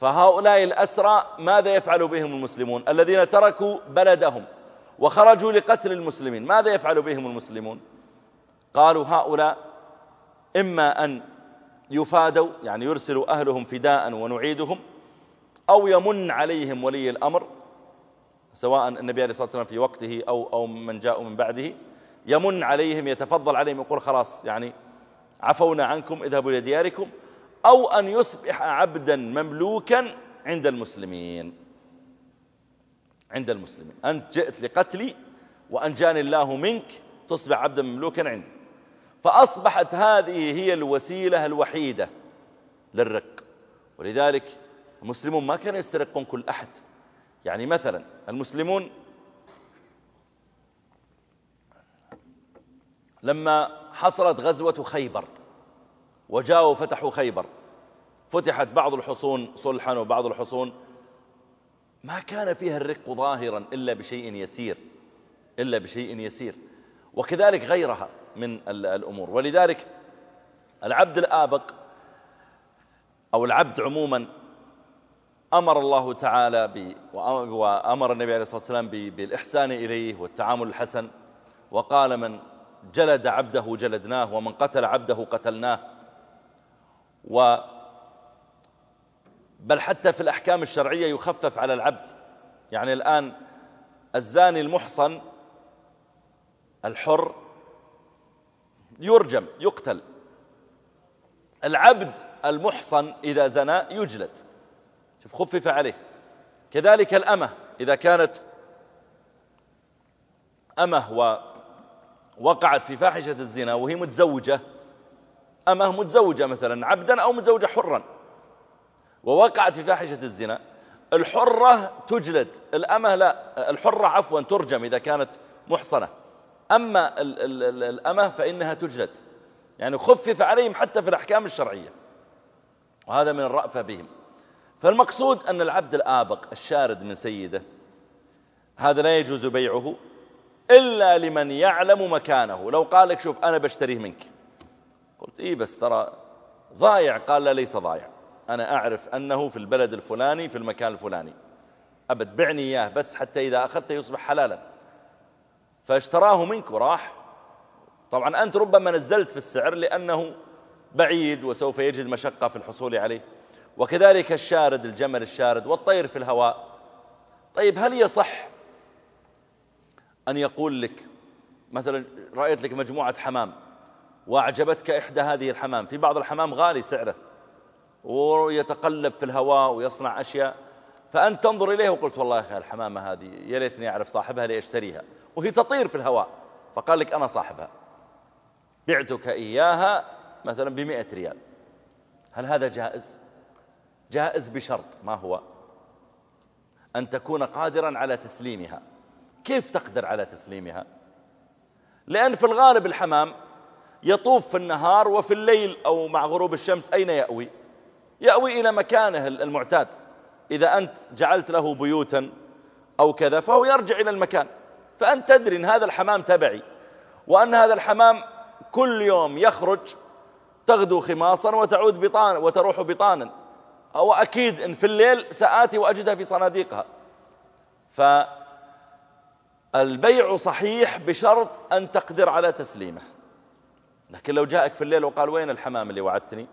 فهؤلاء الأسرى ماذا يفعل بهم المسلمون؟ الذين تركوا بلدهم وخرجوا لقتل المسلمين ماذا يفعل بهم المسلمون؟ قالوا هؤلاء إما أن يفادوا يعني يرسلوا أهلهم فداء ونعيدهم أو يمن عليهم ولي الأمر سواء النبي عليه الصلاة والسلام في وقته أو, أو من جاءوا من بعده يمن عليهم يتفضل عليهم يقول خلاص يعني عفونا عنكم اذهبوا إلى دياركم أو أن يصبح عبدا مملوكا عند المسلمين. عند المسلمين. أنت جئت لقتلي وأنجاني الله منك تصبح عبدا مملوكا عندي. فأصبحت هذه هي الوسيلة الوحيدة للرق. ولذلك المسلمون ما كانوا يسترقون كل أحد. يعني مثلا المسلمون لما حصلت غزوة خيبر وجاءوا فتحوا خيبر. فتحت بعض الحصون صلحا وبعض الحصون. ما كان فيها الرق ظاهرا إلا بشيء يسير إلا بشيء يسير وكذلك غيرها من الأمور. ولذلك العبد الآبق أو العبد عموما أمر الله تعالى وأمر النبي عليه الصلاة والسلام بالإحسان إليه والتعامل الحسن. وقال من جلد عبده جلدناه ومن قتل عبده قتلناه. و بل حتى في الأحكام الشرعية يخفف على العبد. يعني الآن الزاني المحصن الحر يرجم يقتل. العبد المحصن إذا زنى يجلد. شوف خفف عليه. كذلك الأمة إذا كانت أمة ووقعت في فاحشة الزنا وهي متزوجة أمه متزوجة مثلا عبدا أو متزوجة حرا. ووقعت في فاحشة الزنا. الحرة تجلد الأمة لا الحرة عفوا ترجم إذا كانت محصنة. أما الأمة فإنها تجلد. يعني خفف عليهم حتى في الأحكام الشرعية. وهذا من الرأفة بهم. فالمقصود أن العبد الآبق الشارد من سيده هذا لا يجوز بيعه إلا لمن يعلم مكانه. لو قال لك شوف أنا بشتريه منك. قلت إيه بس ترى ضايع. قال لا ليس ضايع. أنا أعرف أنه في البلد الفلاني في المكان الفلاني. أبد بعني إياه بس حتى إذا أخذته يصبح حلالا. فاشتراه منك وراح. طبعا أنت ربما نزلت في السعر لأنه بعيد وسوف يجد مشقة في الحصول عليه. وكذلك الشارد الجمل الشارد والطير في الهواء. طيب هل يصح أن يقول لك مثلا رأيت لك مجموعة حمام؟ وأعجبتك إحدى هذه الحمام. في بعض الحمام غالي سعره ويتقلب في الهواء ويصنع أشياء. فأنت تنظر إليه وقلت والله يا أخي الحمامة هذه يا ليتني أعرف صاحبها لأشتريها. وهي تطير في الهواء. فقال لك أنا صاحبها. بعتك إياها مثلا بمئة ريال. هل هذا جائز؟ جائز بشرط. ما هو؟ أن تكون قادرا على تسليمها. كيف تقدر على تسليمها؟ لأن في الغالب الحمام يطوف في النهار وفي الليل أو مع غروب الشمس أين يأوي؟ يأوي إلى مكانه المعتاد. إذا أنت جعلت له بيوتا أو كذا فهو يرجع إلى المكان. فأنت تدري أن هذا الحمام تبعي وأن هذا الحمام كل يوم يخرج تغدو خماصا وتعود بطان وتروح بطانا. أو أكيد إن في الليل سآتي وأجدها في صناديقها. فالبيع صحيح بشرط أن تقدر على تسليمه. لكن لو جاءك في الليل وقال وين الحمام اللي وعدتني؟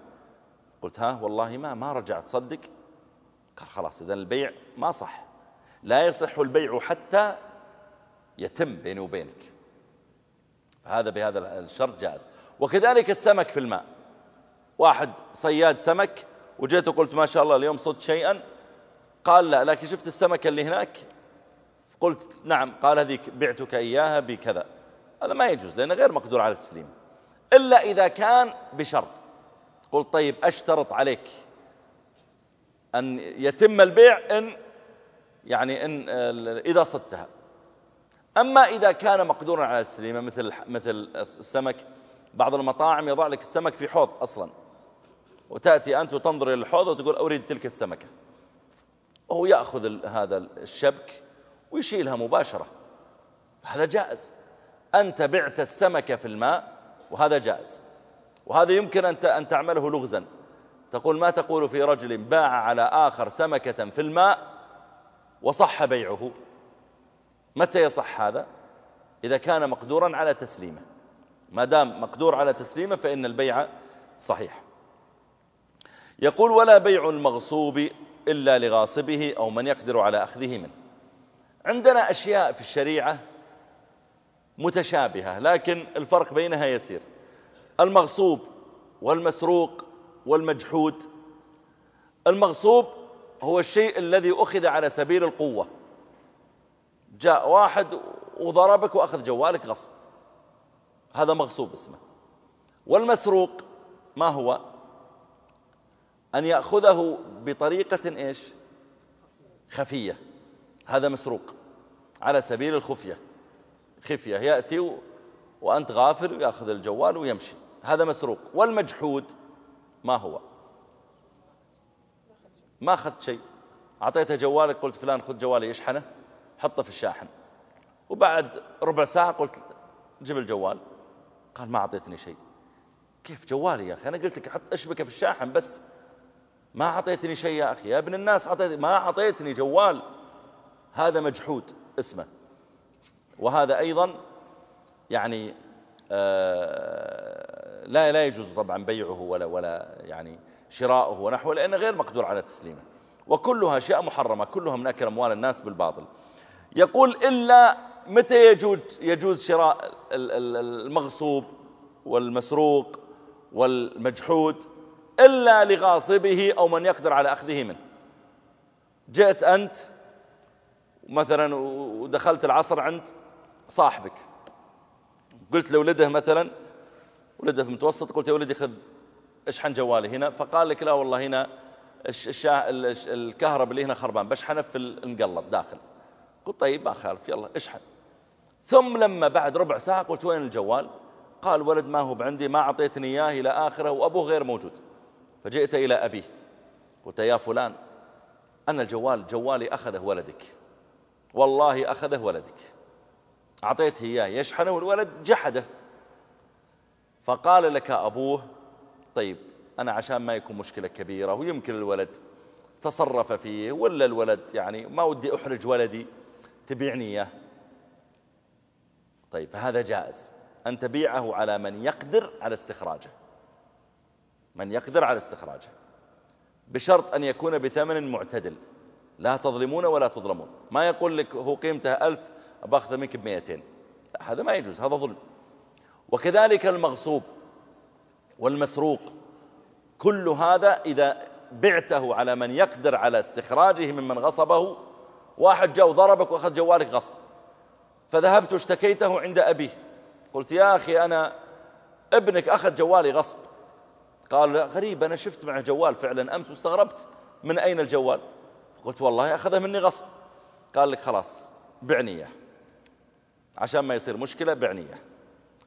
قلت ها والله ما ما رجعت صدق؟ قال خلاص إذا البيع ما صح. لا يصح البيع حتى يتم بيني وبينك. هذا بهذا الشرط جائز. وكذلك السمك في الماء. واحد صياد سمك وجيت وقلت ما شاء الله اليوم صدت شيئا. قال لا لكن شفت السمكة اللي هناك؟ قلت نعم. قال هذيك بعتك إياها بكذا. هذا ما يجوز لأنه غير مقدور على التسليم. إلا إذا كان بشرط. قلت طيب أشترط عليك أن يتم البيع إن يعني إن إذا صدتها. أما إذا كان مقدورا على التسليمة مثل مثل السمك بعض المطاعم يضع لك السمك في حوض أصلا. وتأتي أنت وتنظر إلى الحوض وتقول أريد تلك السمكة. وهو يأخذ هذا الشبك ويشيلها مباشرة. هذا جائز. أنت بعت السمكة في الماء وهذا جائز. وهذا يمكن أن تعمله لغزا. تقول ما تقول في رجل باع على آخر سمكة في الماء وصح بيعه؟ متى يصح هذا؟ إذا كان مقدورا على تسليمه. ما دام مقدور على تسليمه فإن البيع صحيح. يقول ولا بيع المغصوب إلا لغاصبه أو من يقدر على أخذه منه. عندنا أشياء في الشريعة متشابهة لكن الفرق بينها يسير. المغصوب والمسروق والمجحود. المغصوب هو الشيء الذي أخذ على سبيل القوة. جاء واحد وضربك وأخذ جوالك غصب. هذا مغصوب اسمه. والمسروق ما هو؟ أن يأخذه بطريقة إيش؟ خفية. هذا مسروق على سبيل الخفية. خفية يأتي وأنت غافر ويأخذ الجوال ويمشي. هذا مسروق. والمجحود ما هو؟ ما أخذت شيء. أعطيته جوالك قلت فلان خذ جوالي يشحنه. حطه في الشاحن. وبعد ربع ساعة قلت جيب الجوال. قال ما أعطيتني شيء. كيف جوالي يا أخي؟ أنا قلت لك حط أشبكه في الشاحن بس. ما أعطيتني شيء يا أخي. يا ابن الناس أعطيتني ما أعطيتني جوال. هذا مجحود. اسمه. وهذا أيضا يعني آه لا لا يجوز طبعا بيعه ولا ولا يعني شراؤه ونحوه لأنه غير مقدور على تسليمه. وكلها أشياء محرمة كلها من أكل أموال الناس بالباطل. يقول إلا متى يجوز يجوز شراء المغصوب والمسروق والمجحود إلا لغاصبه أو من يقدر على أخذه منه. جئت أنت مثلا ودخلت العصر عند صاحبك. قلت لولده مثلا ولده في المتوسط قلت يا ولدي خذ اشحن جوالي هنا. فقال لك لا والله هنا الكهرب اللي هنا خربان بشحنه في المقلب داخل. قلت طيب ما خالف يلا اشحن. ثم لما بعد ربع ساعة قلت وين الجوال؟ قال ولد ما هو بعندي ما أعطيتني إياه إلى آخره وأبوه غير موجود. فجئت إلى أبيه قلت يا فلان أنا الجوال جوالي أخذه ولدك. والله أخذه ولدك. أعطيته إياه يشحنه والولد جحده. فقال لك أبوه طيب أنا عشان ما يكون مشكلة كبيرة ويمكن الولد تصرف فيه ولا الولد يعني ما ودي أحرج ولدي تبيعني إياه. طيب فهذا جائز. أن تبيعه على من يقدر على استخراجه. من يقدر على استخراجه. بشرط أن يكون بثمن معتدل. لا تظلمون ولا تظلمون. ما يقول لك هو قيمته ألف أباخذ منك بمئتين. هذا ما يجوز هذا ظلم. وكذلك المغصوب والمسروق كل هذا إذا بعته على من يقدر على استخراجه ممن غصبه واحد جاء وضربك وأخذ جوالك غصب. فذهبت واشتكيته عند أبيه. قلت يا أخي أنا ابنك أخذ جوالي غصب. قال غريب أنا شفت معه جوال فعلا أمس واستغربت. من أين الجوال؟ قلت والله أخذه مني غصب. قال لك خلاص بعنية. عشان ما يصير مشكلة بعنية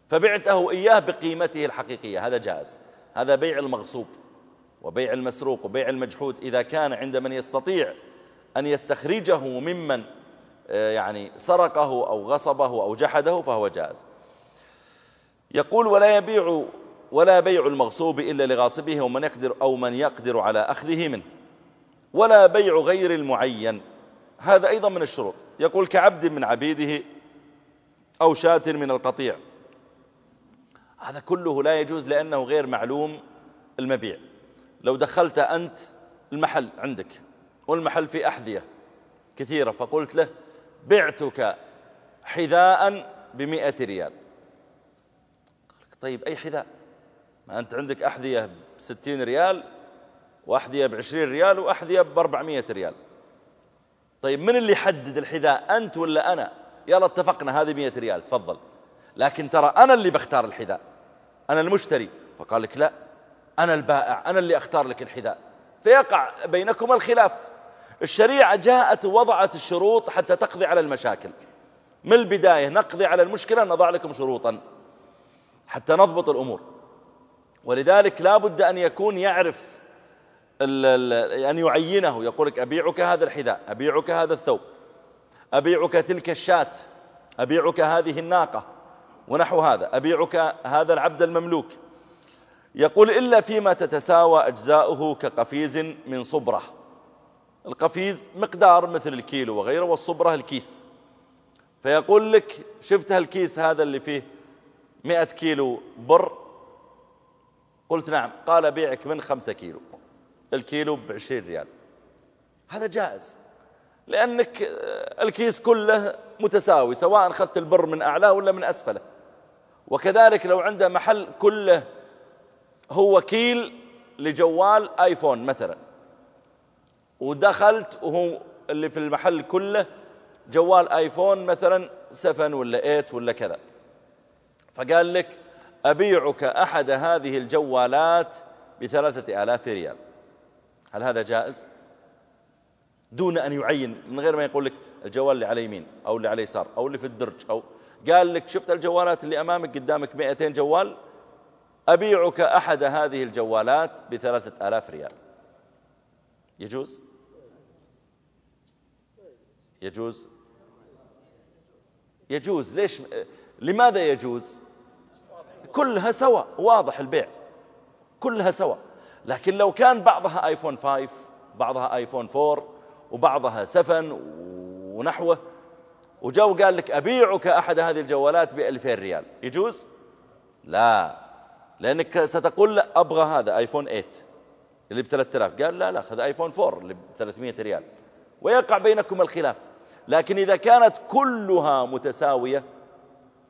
فبعته إياه بقيمته الحقيقية. هذا جائز. هذا بيع المغصوب وبيع المسروق وبيع المجحود. إذا كان عند من يستطيع أن يستخرجه ممن آه، يعني سرقه أو غصبه أو جحده فهو جائز. يقول ولا يبيع ولا بيع المغصوب إلا لغاصبه ومن يقدر أو من يقدر على أخذه منه. ولا بيع غير المعين. هذا أيضا من الشروط. يقول كعبد من عبيده أو شاة من القطيع. هذا كله لا يجوز لأنه غير معلوم المبيع. لو دخلت أنت المحل عندك والمحل في أحذية كثيرة فقلت له بعتك حذاء بمئة ريال. طيب أي حذاء؟ ما أنت عندك أحذية بستين ريال وأحذية بعشرين ريال وأحذية بأربعمية ريال. طيب من اللي يحدد الحذاء أنت ولا أنا؟ يلا اتفقنا هذه مئة ريال تفضل. لكن ترى أنا اللي بختار الحذاء أنا المشتري. فقال لك لا أنا البائع أنا اللي أختار لك الحذاء. فيقع بينكم الخلاف. الشريعة جاءت ووضعت الشروط حتى تقضي على المشاكل. من البداية نقضي على المشكلة نضع لكم شروطا حتى نضبط الأمور. ولذلك لا بد أن يكون يعرف أن يعينه. يقول لك أبيعك هذا الحذاء أبيعك هذا الثوب. أبيعك تلك الشاة أبيعك هذه الناقة ونحو هذا أبيعك هذا العبد المملوك. يقول إلا فيما تتساوى أجزاؤه كقفيز من صبرة. القفيز مقدار مثل الكيلو وغيره والصبرة الكيس. فيقول لك شفت هالكيس هذا اللي فيه مئة كيلو بر؟ قلت نعم. قال بيعك من خمسة كيلو. الكيلو بعشرين ريال. هذا جائز. لأنك الكيس كله متساوي سواء أخذت البر من أعلاه ولا من أسفله وكذلك لو عنده محل كله هو كيل لجوال آيفون مثلا. ودخلت وهو اللي في المحل كله جوال آيفون مثلا 7 ولا 8 ولا كذا. فقال لك أبيعك أحد هذه الجوالات بثلاثة آلاف ريال. هل هذا جائز؟ دون أن يعين من غير ما يقول لك الجوال اللي على يمين أو اللي على يسار أو اللي في الدرج أو قال لك شفت الجوالات اللي أمامك قدامك 200 جوال؟ أبيعك أحد هذه الجوالات بثلاثة آلاف ريال. يجوز؟ يجوز؟ يجوز. ليش؟ لماذا يجوز؟ كلها سوا. واضح البيع. كلها سوا. لكن لو كان بعضها آيفون 5 بعضها آيفون 4 وبعضها 7 ونحوه. وجو قال لك أبيعك أحد هذه الجوالات بألفين ريال. يجوز؟ لا. لأنك ستقول أبغى هذا آيفون 8 اللي ب 3000 قال لا لا خذ آيفون 4 اللي ب 300 ريال. ويقع بينكم الخلاف. لكن إذا كانت كلها متساوية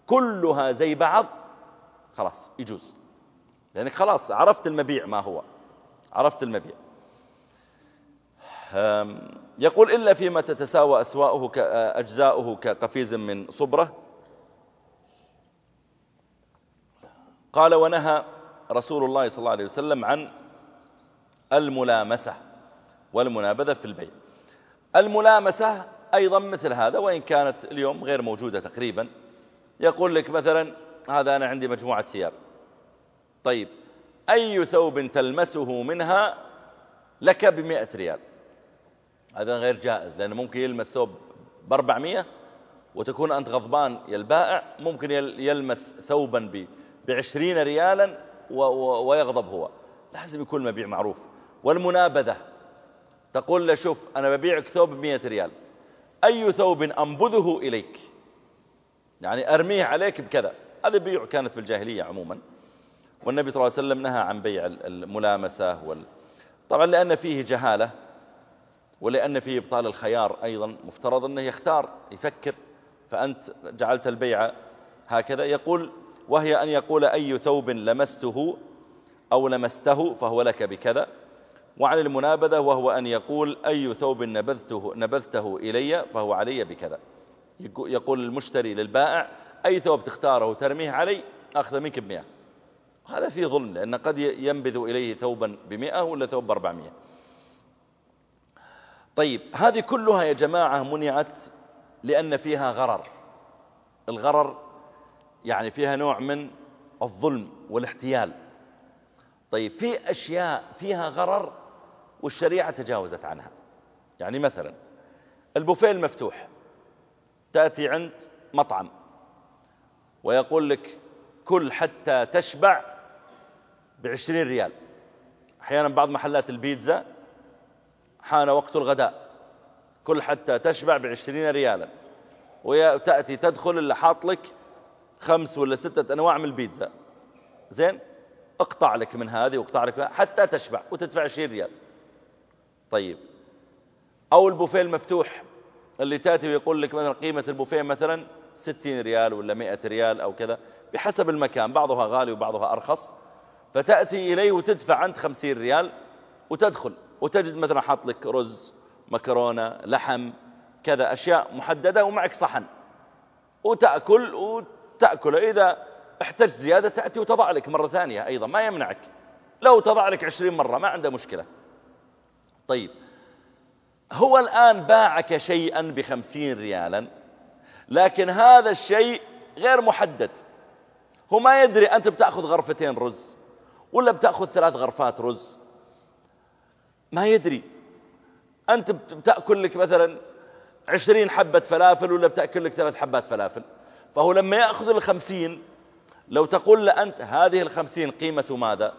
كلها زي بعض خلاص يجوز. لأنك خلاص عرفت المبيع ما هو. عرفت المبيع. يقول إلا فيما تتساوى أسواؤه أجزاؤه كقفيز من صبرة. قال ونهى رسول الله صلى الله عليه وسلم عن الملامسة والمنابذة في البيع. الملامسة أيضا مثل هذا وإن كانت اليوم غير موجودة تقريبا. يقول لك مثلا هذا أنا عندي مجموعة ثياب. طيب أي ثوب تلمسه منها لك بمئة ريال؟ هذا غير جائز لأنه ممكن يلمس ثوب بأربعمية وتكون أنت غضبان يا البائع ممكن يلمس ثوبا بعشرين ريالا ويغضب هو. لازم يكون المبيع معروف. والمنابذة تقول له شوف أنا ببيعك ثوب بمئة ريال. أي ثوب أنبذه إليك؟ يعني أرميه عليك بكذا. هذا بيع كانت في الجاهلية عموما. والنبي صلى الله عليه وسلم نهى عن بيع الملامسة وال... طبعا لأن فيه جهالة. ولأن فيه إبطال الخيار أيضا مفترض أنه يختار يفكر فأنت جعلت البيع هكذا. يقول وهي أن يقول أي ثوب لمسته أو لمسته فهو لك بكذا. وعن المنابذة وهو أن يقول أي ثوب نبذته, نبذته إلي فهو علي بكذا. يقول المشتري للبائع أي ثوب تختاره ترميه علي أخذ منك بمئة. هذا فيه ظلم لأن قد ينبذ إليه ثوبا بمئة ولا ثوب بأربعمائة طيب هذه كلها يا جماعة منعت لأن فيها غرر. الغرر يعني فيها نوع من الظلم والاحتيال. طيب في أشياء فيها غرر والشريعة تجاوزت عنها. يعني مثلا البوفيه المفتوح تأتي عند مطعم ويقول لك كل حتى تشبع بعشرين ريال. أحيانا بعض محلات البيتزا حان وقت الغداء. كل حتى تشبع بعشرين ريالا. وتأتي تدخل اللي حاط لك خمس ولا ستة أنواع من البيتزا. زين؟ اقطع لك من هذه واقطع لك حتى تشبع وتدفع 20 ريال. طيب. أو البوفيه المفتوح اللي تأتي ويقول لك مثلا قيمة البوفيه مثلا 60 ريال ولا 100 ريال أو كذا بحسب المكان. بعضها غالي وبعضها أرخص. فتأتي إليه وتدفع أنت 50 ريال وتدخل. وتجد مثلا حاط لك رز مكرونة لحم كذا أشياء محددة ومعك صحن. وتأكل وتأكل. إذا احتجت زيادة تأتي وتضع لك مرة ثانية أيضا ما يمنعك. لو تضع لك عشرين مرة ما عنده مشكلة. طيب هو الآن باعك شيئا بخمسين ريالا لكن هذا الشيء غير محدد. هو ما يدري أنت بتأخذ غرفتين رز ولا بتأخذ ثلاث غرفات رز. ما يدري. أنت بتأكل لك مثلا عشرين حبة فلافل ولا بتأكل لك ثلاث حبات فلافل. فهو لما يأخذ الخمسين لو تقول له أنت هذه الخمسين قيمة ماذا؟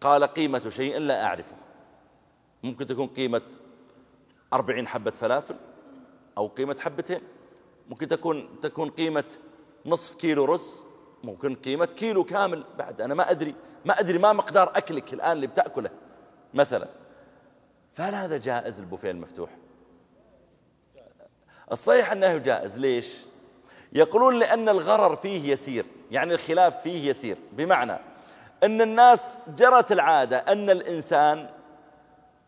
قال قيمة شيء لا أعرفه. ممكن تكون قيمة أربعين حبة فلافل أو قيمة حبتين. ممكن تكون تكون قيمة نصف كيلو رز ممكن قيمة كيلو كامل. بعد أنا ما أدري ما أدري ما مقدار أكلك الآن اللي بتأكله. مثلا. فهل هذا جائز البوفيه المفتوح؟ الصحيح أنه جائز. ليش؟ يقولون لأن الغرر فيه يسير يعني الخلاف فيه يسير. بمعنى أن الناس جرت العادة أن الإنسان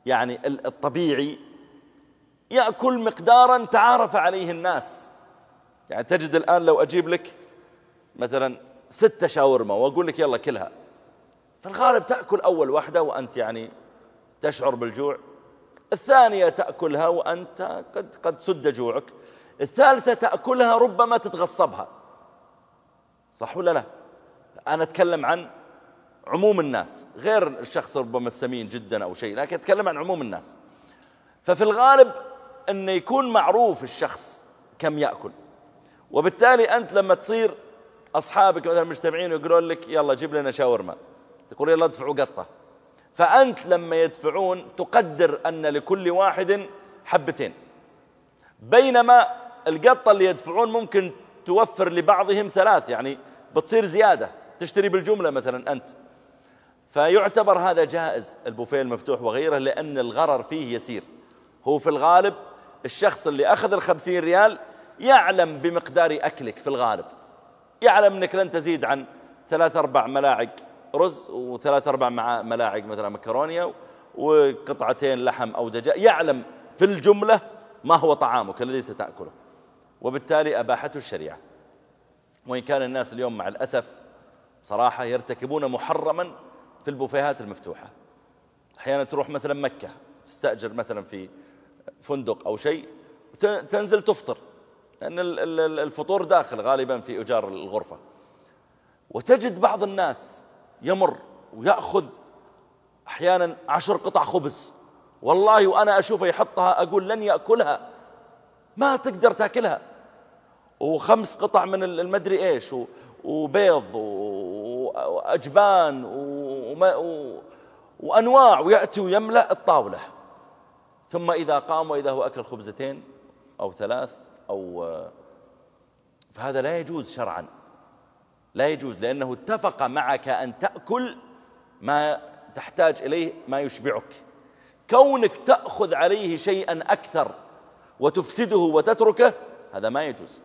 يعني الطبيعي يأكل مقدارا تعارف عليه الناس. يعني تجد الآن لو أجيب لك مثلا ستة شاورما وأقول لك يلا كلها. في الغالب تأكل أول واحدة وأنت يعني تشعر بالجوع. الثانية تأكلها وأنت قد, قد سد جوعك. الثالثة تأكلها ربما تتغصبها. صح ولا لا؟ أنا أتكلم عن عموم الناس غير الشخص ربما السمين جدا أو شيء لكن أتكلم عن عموم الناس. ففي الغالب أن يكون معروف الشخص كم يأكل. وبالتالي أنت لما تصير أصحابك مثلا مجتمعين ويقولون لك يلا جيب لنا شاورما. تقول يلا ادفعوا قطة. فأنت لما يدفعون تقدر أن لكل واحد حبتين. بينما القطة اللي يدفعون ممكن توفر لبعضهم ثلاث يعني بتصير زيادة تشتري بالجملة مثلا أنت. فيعتبر هذا جائز البوفيه المفتوح وغيره لأن الغرر فيه يسير. هو في الغالب الشخص اللي أخذ الخمسين ريال يعلم بمقدار أكلك في الغالب. يعلم أنك لن تزيد عن ثلاث أربع ملاعق رز وثلاث أربع مع ملاعق مثلا مكرونيا وقطعتين لحم أو دجاج. يعلم في الجملة ما هو طعامك الذي ستأكله. وبالتالي أباحته الشريعة. وإن كان الناس اليوم مع الأسف صراحة يرتكبون محرما في البوفيهات المفتوحة. أحيانا تروح مثلا مكة تستأجر مثلا في فندق أو شيء تنزل تفطر لأن الفطور داخل غالبا في أجار الغرفة. وتجد بعض الناس يمر ويأخذ أحيانا عشر قطع خبز. والله وأنا أشوفه يحطها أقول لن يأكلها. ما تقدر تأكلها. وخمس قطع من المدري إيش وبيض وأجبان وأنواع ويأتي ويملأ الطاولة. ثم إذا قام وإذا هو أكل خبزتين أو ثلاث أو فهذا لا يجوز شرعا. لا يجوز لأنه اتفق معك أن تأكل ما تحتاج إليه ما يشبعك. كونك تأخذ عليه شيئا أكثر وتفسده وتتركه هذا ما يجوز.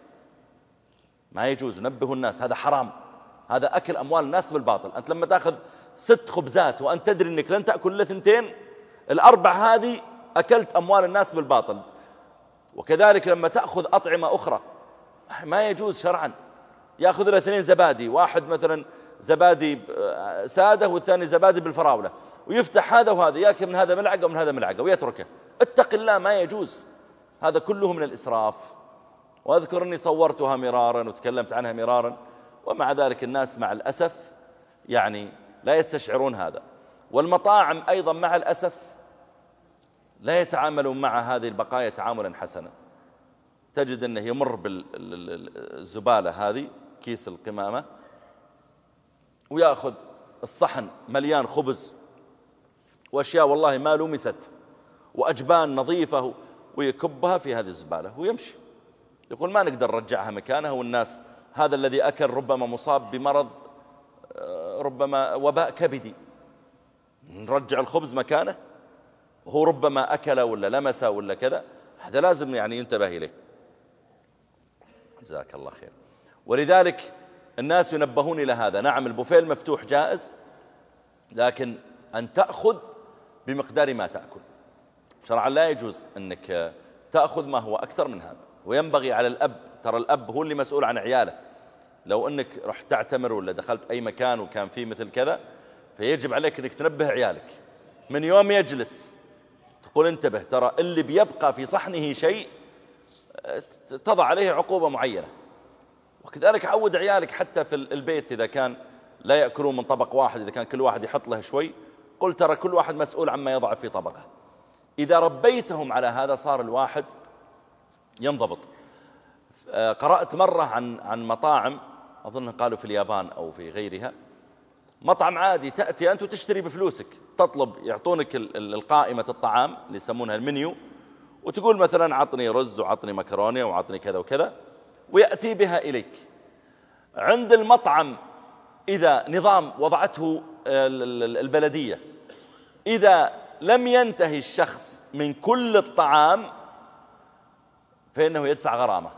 ما يجوز. نبه الناس. هذا حرام. هذا أكل أموال الناس بالباطل. أنت لما تأخذ ست خبزات وأنت تدري أنك لن تأكل إلا ثنتين الأربع هذه أكلت أموال الناس بالباطل. وكذلك لما تأخذ أطعمة أخرى. ما يجوز شرعا. يأخذ له اثنين زبادي واحد مثلا زبادي سادة والثاني زبادي بالفراولة. ويفتح هذا وهذا يأكل من هذا ملعقة ومن هذا ملعقة ويتركه. اتق الله ما يجوز. هذا كله من الإسراف. وأذكر أني صورتها مرارا وتكلمت عنها مرارا. ومع ذلك الناس مع الأسف يعني لا يستشعرون هذا. والمطاعم أيضا مع الأسف لا يتعاملون مع هذه البقايا تعاملا حسنا. تجد أنه يمر بالزبالة هذه. كيس القمامة ويأخذ الصحن مليان خبز وأشياء والله ما لمست وأجبان نظيفة ويكبها في هذه الزبالة ويمشي. يقول ما نقدر نرجعها مكانها والناس هذا الذي أكل ربما مصاب بمرض آه، ربما وباء كبدي. نرجع الخبز مكانه وهو ربما أكل ولا لمس ولا كذا هذا لازم يعني ينتبه إليه. جزاك الله خير. ولذلك الناس ينبهون إلى هذا. نعم البوفيه المفتوح جائز لكن أن تأخذ بمقدار ما تأكل. شرعا لا يجوز أنك تأخذ ما هو أكثر من هذا. وينبغي على الأب ترى الأب هو اللي مسؤول عن عياله. لو أنك رحت تعتمر ولا دخلت أي مكان وكان فيه مثل كذا فيجب عليك أنك تنبه عيالك. من يوم يجلس تقول انتبه ترى اللي بيبقى في صحنه شيء تضع عليه عقوبة معينة. وكذلك عود عيالك حتى في البيت إذا كان لا يأكلون من طبق واحد إذا كان كل واحد يحط له شوي. قل ترى كل واحد مسؤول عما يضع في طبقه. إذا ربيتهم على هذا صار الواحد ينضبط. آه، قرأت مرة عن عن مطاعم أظن قالوا في اليابان أو في غيرها. مطعم عادي تأتي أنت وتشتري بفلوسك. تطلب يعطونك القائمة الطعام اللي يسمونها المنيو. وتقول مثلا عطني رز وعطني مكرونة وعطني كذا وكذا. ويأتي بها إليك. عند المطعم إذا نظام وضعته البلدية إذا لم ينتهي الشخص من كل الطعام فإنه يدفع غرامة.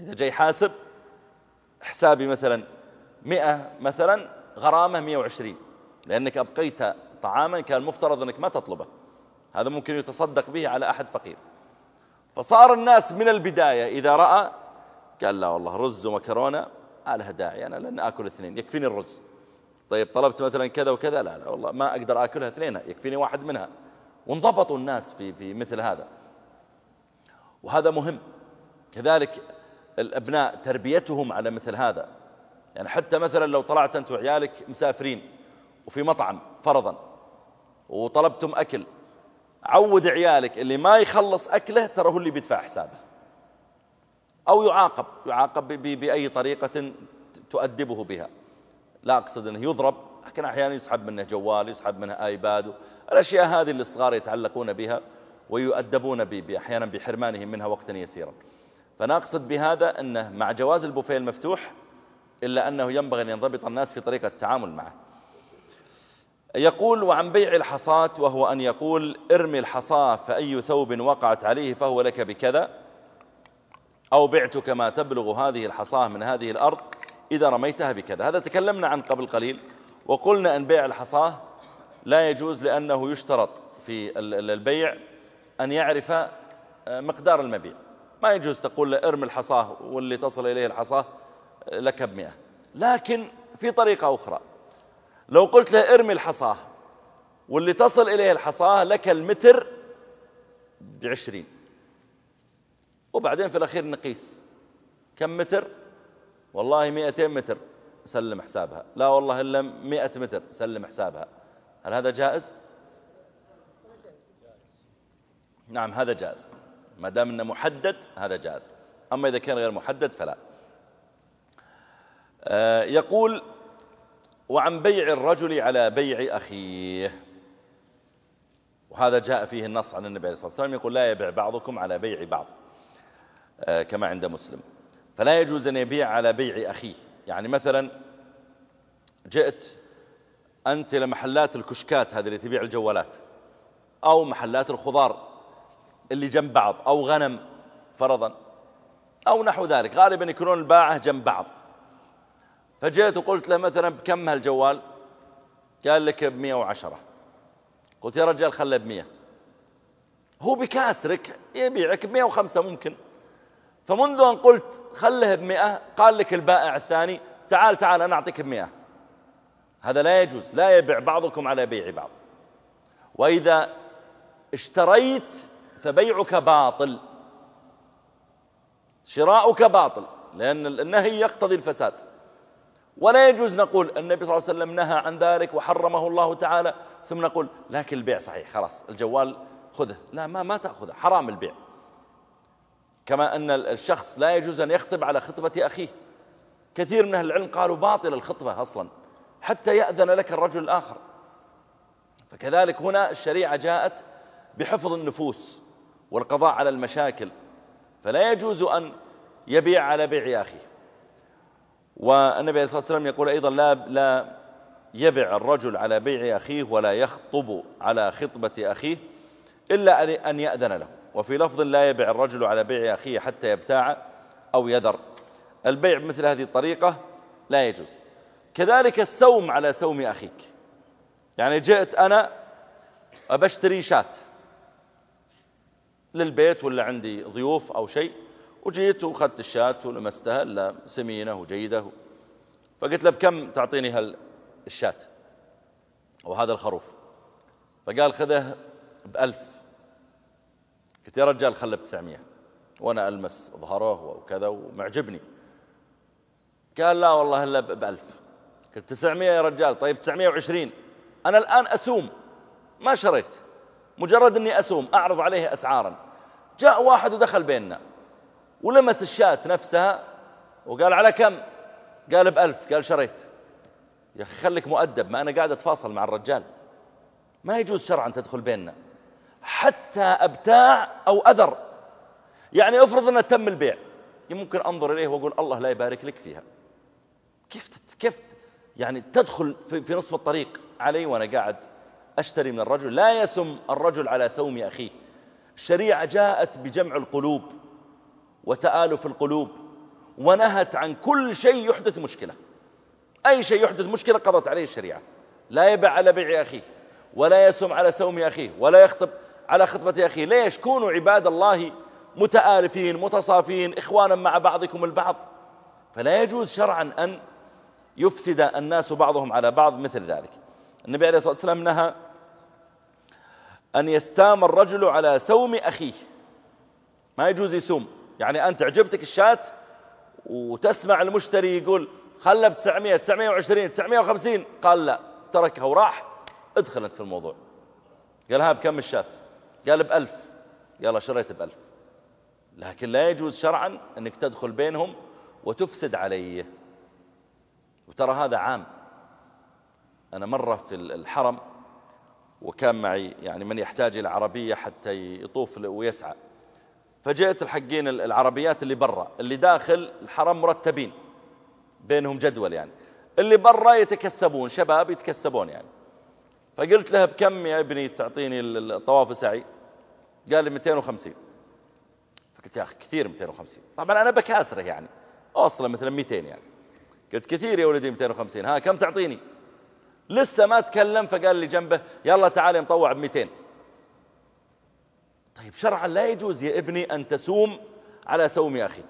إذا جاي حاسب حسابي مثلا مئة مثلا غرامة مئة وعشرين. لأنك أبقيت طعاما كان المفترض أنك ما تطلبه. هذا ممكن يتصدق به على أحد فقير. فصار الناس من البداية إذا رأى قال لا والله رز ومكرونة ما لها داعي أنا لن أكل اثنين يكفيني الرز. طيب طلبت مثلا كذا وكذا؟ لا لا والله ما أقدر أكلها اثنين يكفيني واحد منها. وانضبطوا الناس في, في مثل هذا. وهذا مهم. كذلك الأبناء تربيتهم على مثل هذا. يعني حتى مثلا لو طلعت أنت وعيالك مسافرين وفي مطعم فرضا وطلبتم أكل عود عيالك اللي ما يخلص أكله ترى هو اللي بيدفع حسابه. أو يعاقب يعاقب بأي طريقة تؤدبه بها. لا أقصد أنه يضرب لكن أحيانا يسحب منه جوال يسحب منه آيباد الأشياء هذه اللي الصغار يتعلقون بها ويؤدبون أحيانا بحرمانهم منها وقتا يسيرا. فنقصد بهذا أنه مع جواز البوفيه المفتوح إلا أنه ينبغي أن ينضبط الناس في طريقة التعامل معه. يقول وعن بيع الحصاة وهو أن يقول ارمي الحصاة فأي ثوب وقعت عليه فهو لك بكذا. أو بعتك ما تبلغ هذه الحصاة من هذه الأرض إذا رميتها بكذا. هذا تكلمنا عن قبل قليل وقلنا أن بيع الحصاة لا يجوز لأنه يشترط في البيع أن يعرف آه، مقدار المبيع. ما يجوز تقول له ارمي الحصاة واللي تصل إليه الحصاة آه، لك بمئة. لكن في طريقة أخرى. لو قلت له ارمي الحصاة واللي تصل إليه الحصاة لك المتر بعشرين. وبعدين في الأخير نقيس. كم متر؟ والله مئتين متر سلم حسابها. لا والله إلا مئة متر سلم حسابها. هل هذا جائز؟ نعم هذا جائز. ما دام إنه محدد هذا جائز. أما إذا كان غير محدد فلا. آه، يقول وعن بيع الرجل على بيع أخيه. وهذا جاء فيه النص عن النبي عليه الصلاة والسلام. يقول لا يبيع بعضكم على بيع بعض. كما عند مسلم. فلا يجوز أن يبيع على بيع أخيه. يعني مثلا جئت أنت لمحلات الكشكات هذه اللي تبيع الجوالات أو محلات الخضار اللي جنب بعض أو غنم فرضا أو نحو ذلك. غالبا يكونون الباعة جنب بعض. فجئت وقلت له مثلا بكم هالجوال؟ قال لك بمية وعشرة. قلت يا رجال خله بمية هو بكاسرك يبيعك بمية وخمسة ممكن. فمنذ أن قلت خله بمئة قال لك البائع الثاني تعال تعال أنا أعطيك بمئة. هذا لا يجوز لا يبيع بعضكم على بيع بعض. وإذا اشتريت فبيعك باطل. شراؤك باطل لأن النهي يقتضي الفساد. ولا يجوز نقول النبي صلى الله عليه وسلم نهى عن ذلك وحرمه الله تعالى ثم نقول لكن البيع صحيح خلاص الجوال خذه. لا ما ما تأخذه حرام البيع. كما أن الشخص لا يجوز أن يخطب على خطبة أخيه. كثير من أهل العلم قالوا باطل الخطبة أصلا حتى يأذن لك الرجل الآخر. فكذلك هنا الشريعة جاءت بحفظ النفوس والقضاء على المشاكل. فلا يجوز أن يبيع على بيع أخيه والنبي عليه الصلاة والسلام يقول أيضا لا, لا يبع الرجل على بيع أخيه ولا يخطب على خطبة أخيه إلا أن يأذن له. وفي لفظ لا يبع الرجل على بيع أخيه حتى يبتاع أو يذر. البيع بمثل هذه الطريقة لا يجوز. كذلك السوم على سوم أخيك. يعني جئت أنا أبشتري شات للبيت ولا عندي ضيوف أو شيء وجيت وخذت الشاة ولمستها إلا سمينة وجيدة. فقلت له بكم تعطيني هالشاة وهذا الخروف. فقال خذه بألف. قلت يا رجال خله بتسعمية وأنا ألمس ظهره وكذا ومعجبني. قال لا والله إلا بألف. قلت تسعمية يا رجال طيب تسعمية وعشرين. أنا الآن أسوم. ما شريت. مجرد أني أسوم أعرض عليه أسعارا. جاء واحد ودخل بيننا. ولمس الشاة نفسها وقال على كم؟ قال بألف. قال شريت. يا أخي خليك مؤدب ما أنا قاعد أتفاصل مع الرجال. ما يجوز شرعا تدخل بيننا. حتى أبتاع أو أذر يعني أفرض أن تم البيع. ممكن أنظر إليه وأقول الله لا يبارك لك فيها. كيف كيف يعني تدخل في نصف الطريق علي وأنا قاعد أشتري من الرجل؟ لا يسم الرجل على سوم أخيه. الشريعة جاءت بجمع القلوب وتآلف القلوب ونهت عن كل شيء يحدث مشكلة. أي شيء يحدث مشكلة قضت عليه الشريعة. لا يبع على بيع أخيه ولا يسم على سوم أخيه ولا يخطب. على خطبة أخيه ليش كونوا عباد الله متآلفين متصافين إخوانا مع بعضكم البعض؟ فلا يجوز شرعا أن يفسد الناس بعضهم على بعض مثل ذلك. النبي عليه الصلاة والسلام نهى أن يستام الرجل على سوم أخيه. ما يجوز يسوم. يعني أنت عجبتك الشاة وتسمع المشتري يقول خلى ب 900 920 950 قال لا تركها وراح ادخلت في الموضوع. قال ها بكم الشاة؟ قال بألف. يلا شريت بألف. لكن لا يجوز شرعا أنك تدخل بينهم وتفسد عليه. وترى هذا عام. أنا مرة في الحرم وكان معي يعني من يحتاج إلى عربية حتى يطوف ويسعى. فجئت الحقين العربيات اللي برا. اللي داخل الحرم مرتبين. بينهم جدول يعني. اللي برا يتكسبون شباب يتكسبون يعني. فقلت له بكم يا ابني تعطيني الطواف سعي؟ قال لي 250 فقلت يا أخي كثير 250 طبعا أنا بكاسره يعني. أوصله مثلا 200 يعني. قلت كثير يا ولدي 250 ها كم تعطيني؟ لسه ما تكلم فقال لي جنبه يلا تعالي نطوع بمئتين. طيب شرعا لا يجوز يا ابني أن تسوم على سوم أخيك.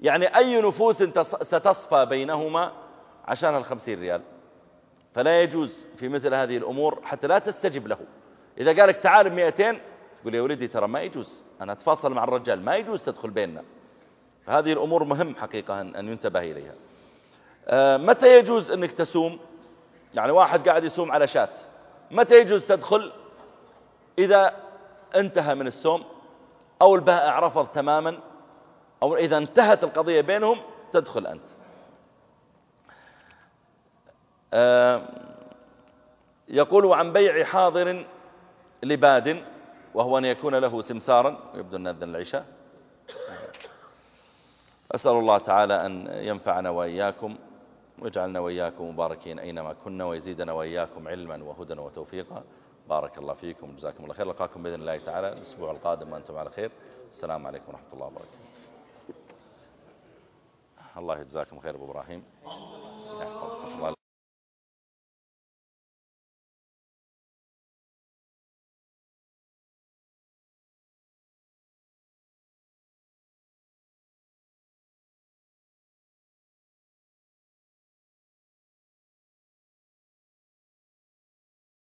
يعني أي نفوس ستصفى بينهما عشان الخمسين ريال. فلا يجوز في مثل هذه الأمور حتى لا تستجب له. إذا قالك تعال بمئتين تقول يا ولدي ترى ما يجوز أنا أتفاصل مع الرجال ما يجوز تدخل بيننا. هذه الأمور مهم حقيقة أن ينتبه إليها. آه، متى يجوز أنك تسوم؟ يعني واحد قاعد يسوم على شات. متى يجوز تدخل؟ إذا انتهى من السوم أو البائع رفض تماما أو إذا انتهت القضية بينهم تدخل أنت. آه، يقول عن بيع حاضر لباد. وهو أن يكون له سمسارا يبدو أن أذن العشاء أسأل الله تعالى أن ينفعنا وإياكم واجعلنا وإياكم مباركين أينما كنا ويزيدنا وإياكم علما وهدى وتوفيقا. بارك الله فيكم جزاكم الله خير. لقاكم بإذن الله تعالى الأسبوع القادم وأنتم على خير. السلام عليكم ورحمة الله وبركاته. الله يجزاكم خير أبو إبراهيم.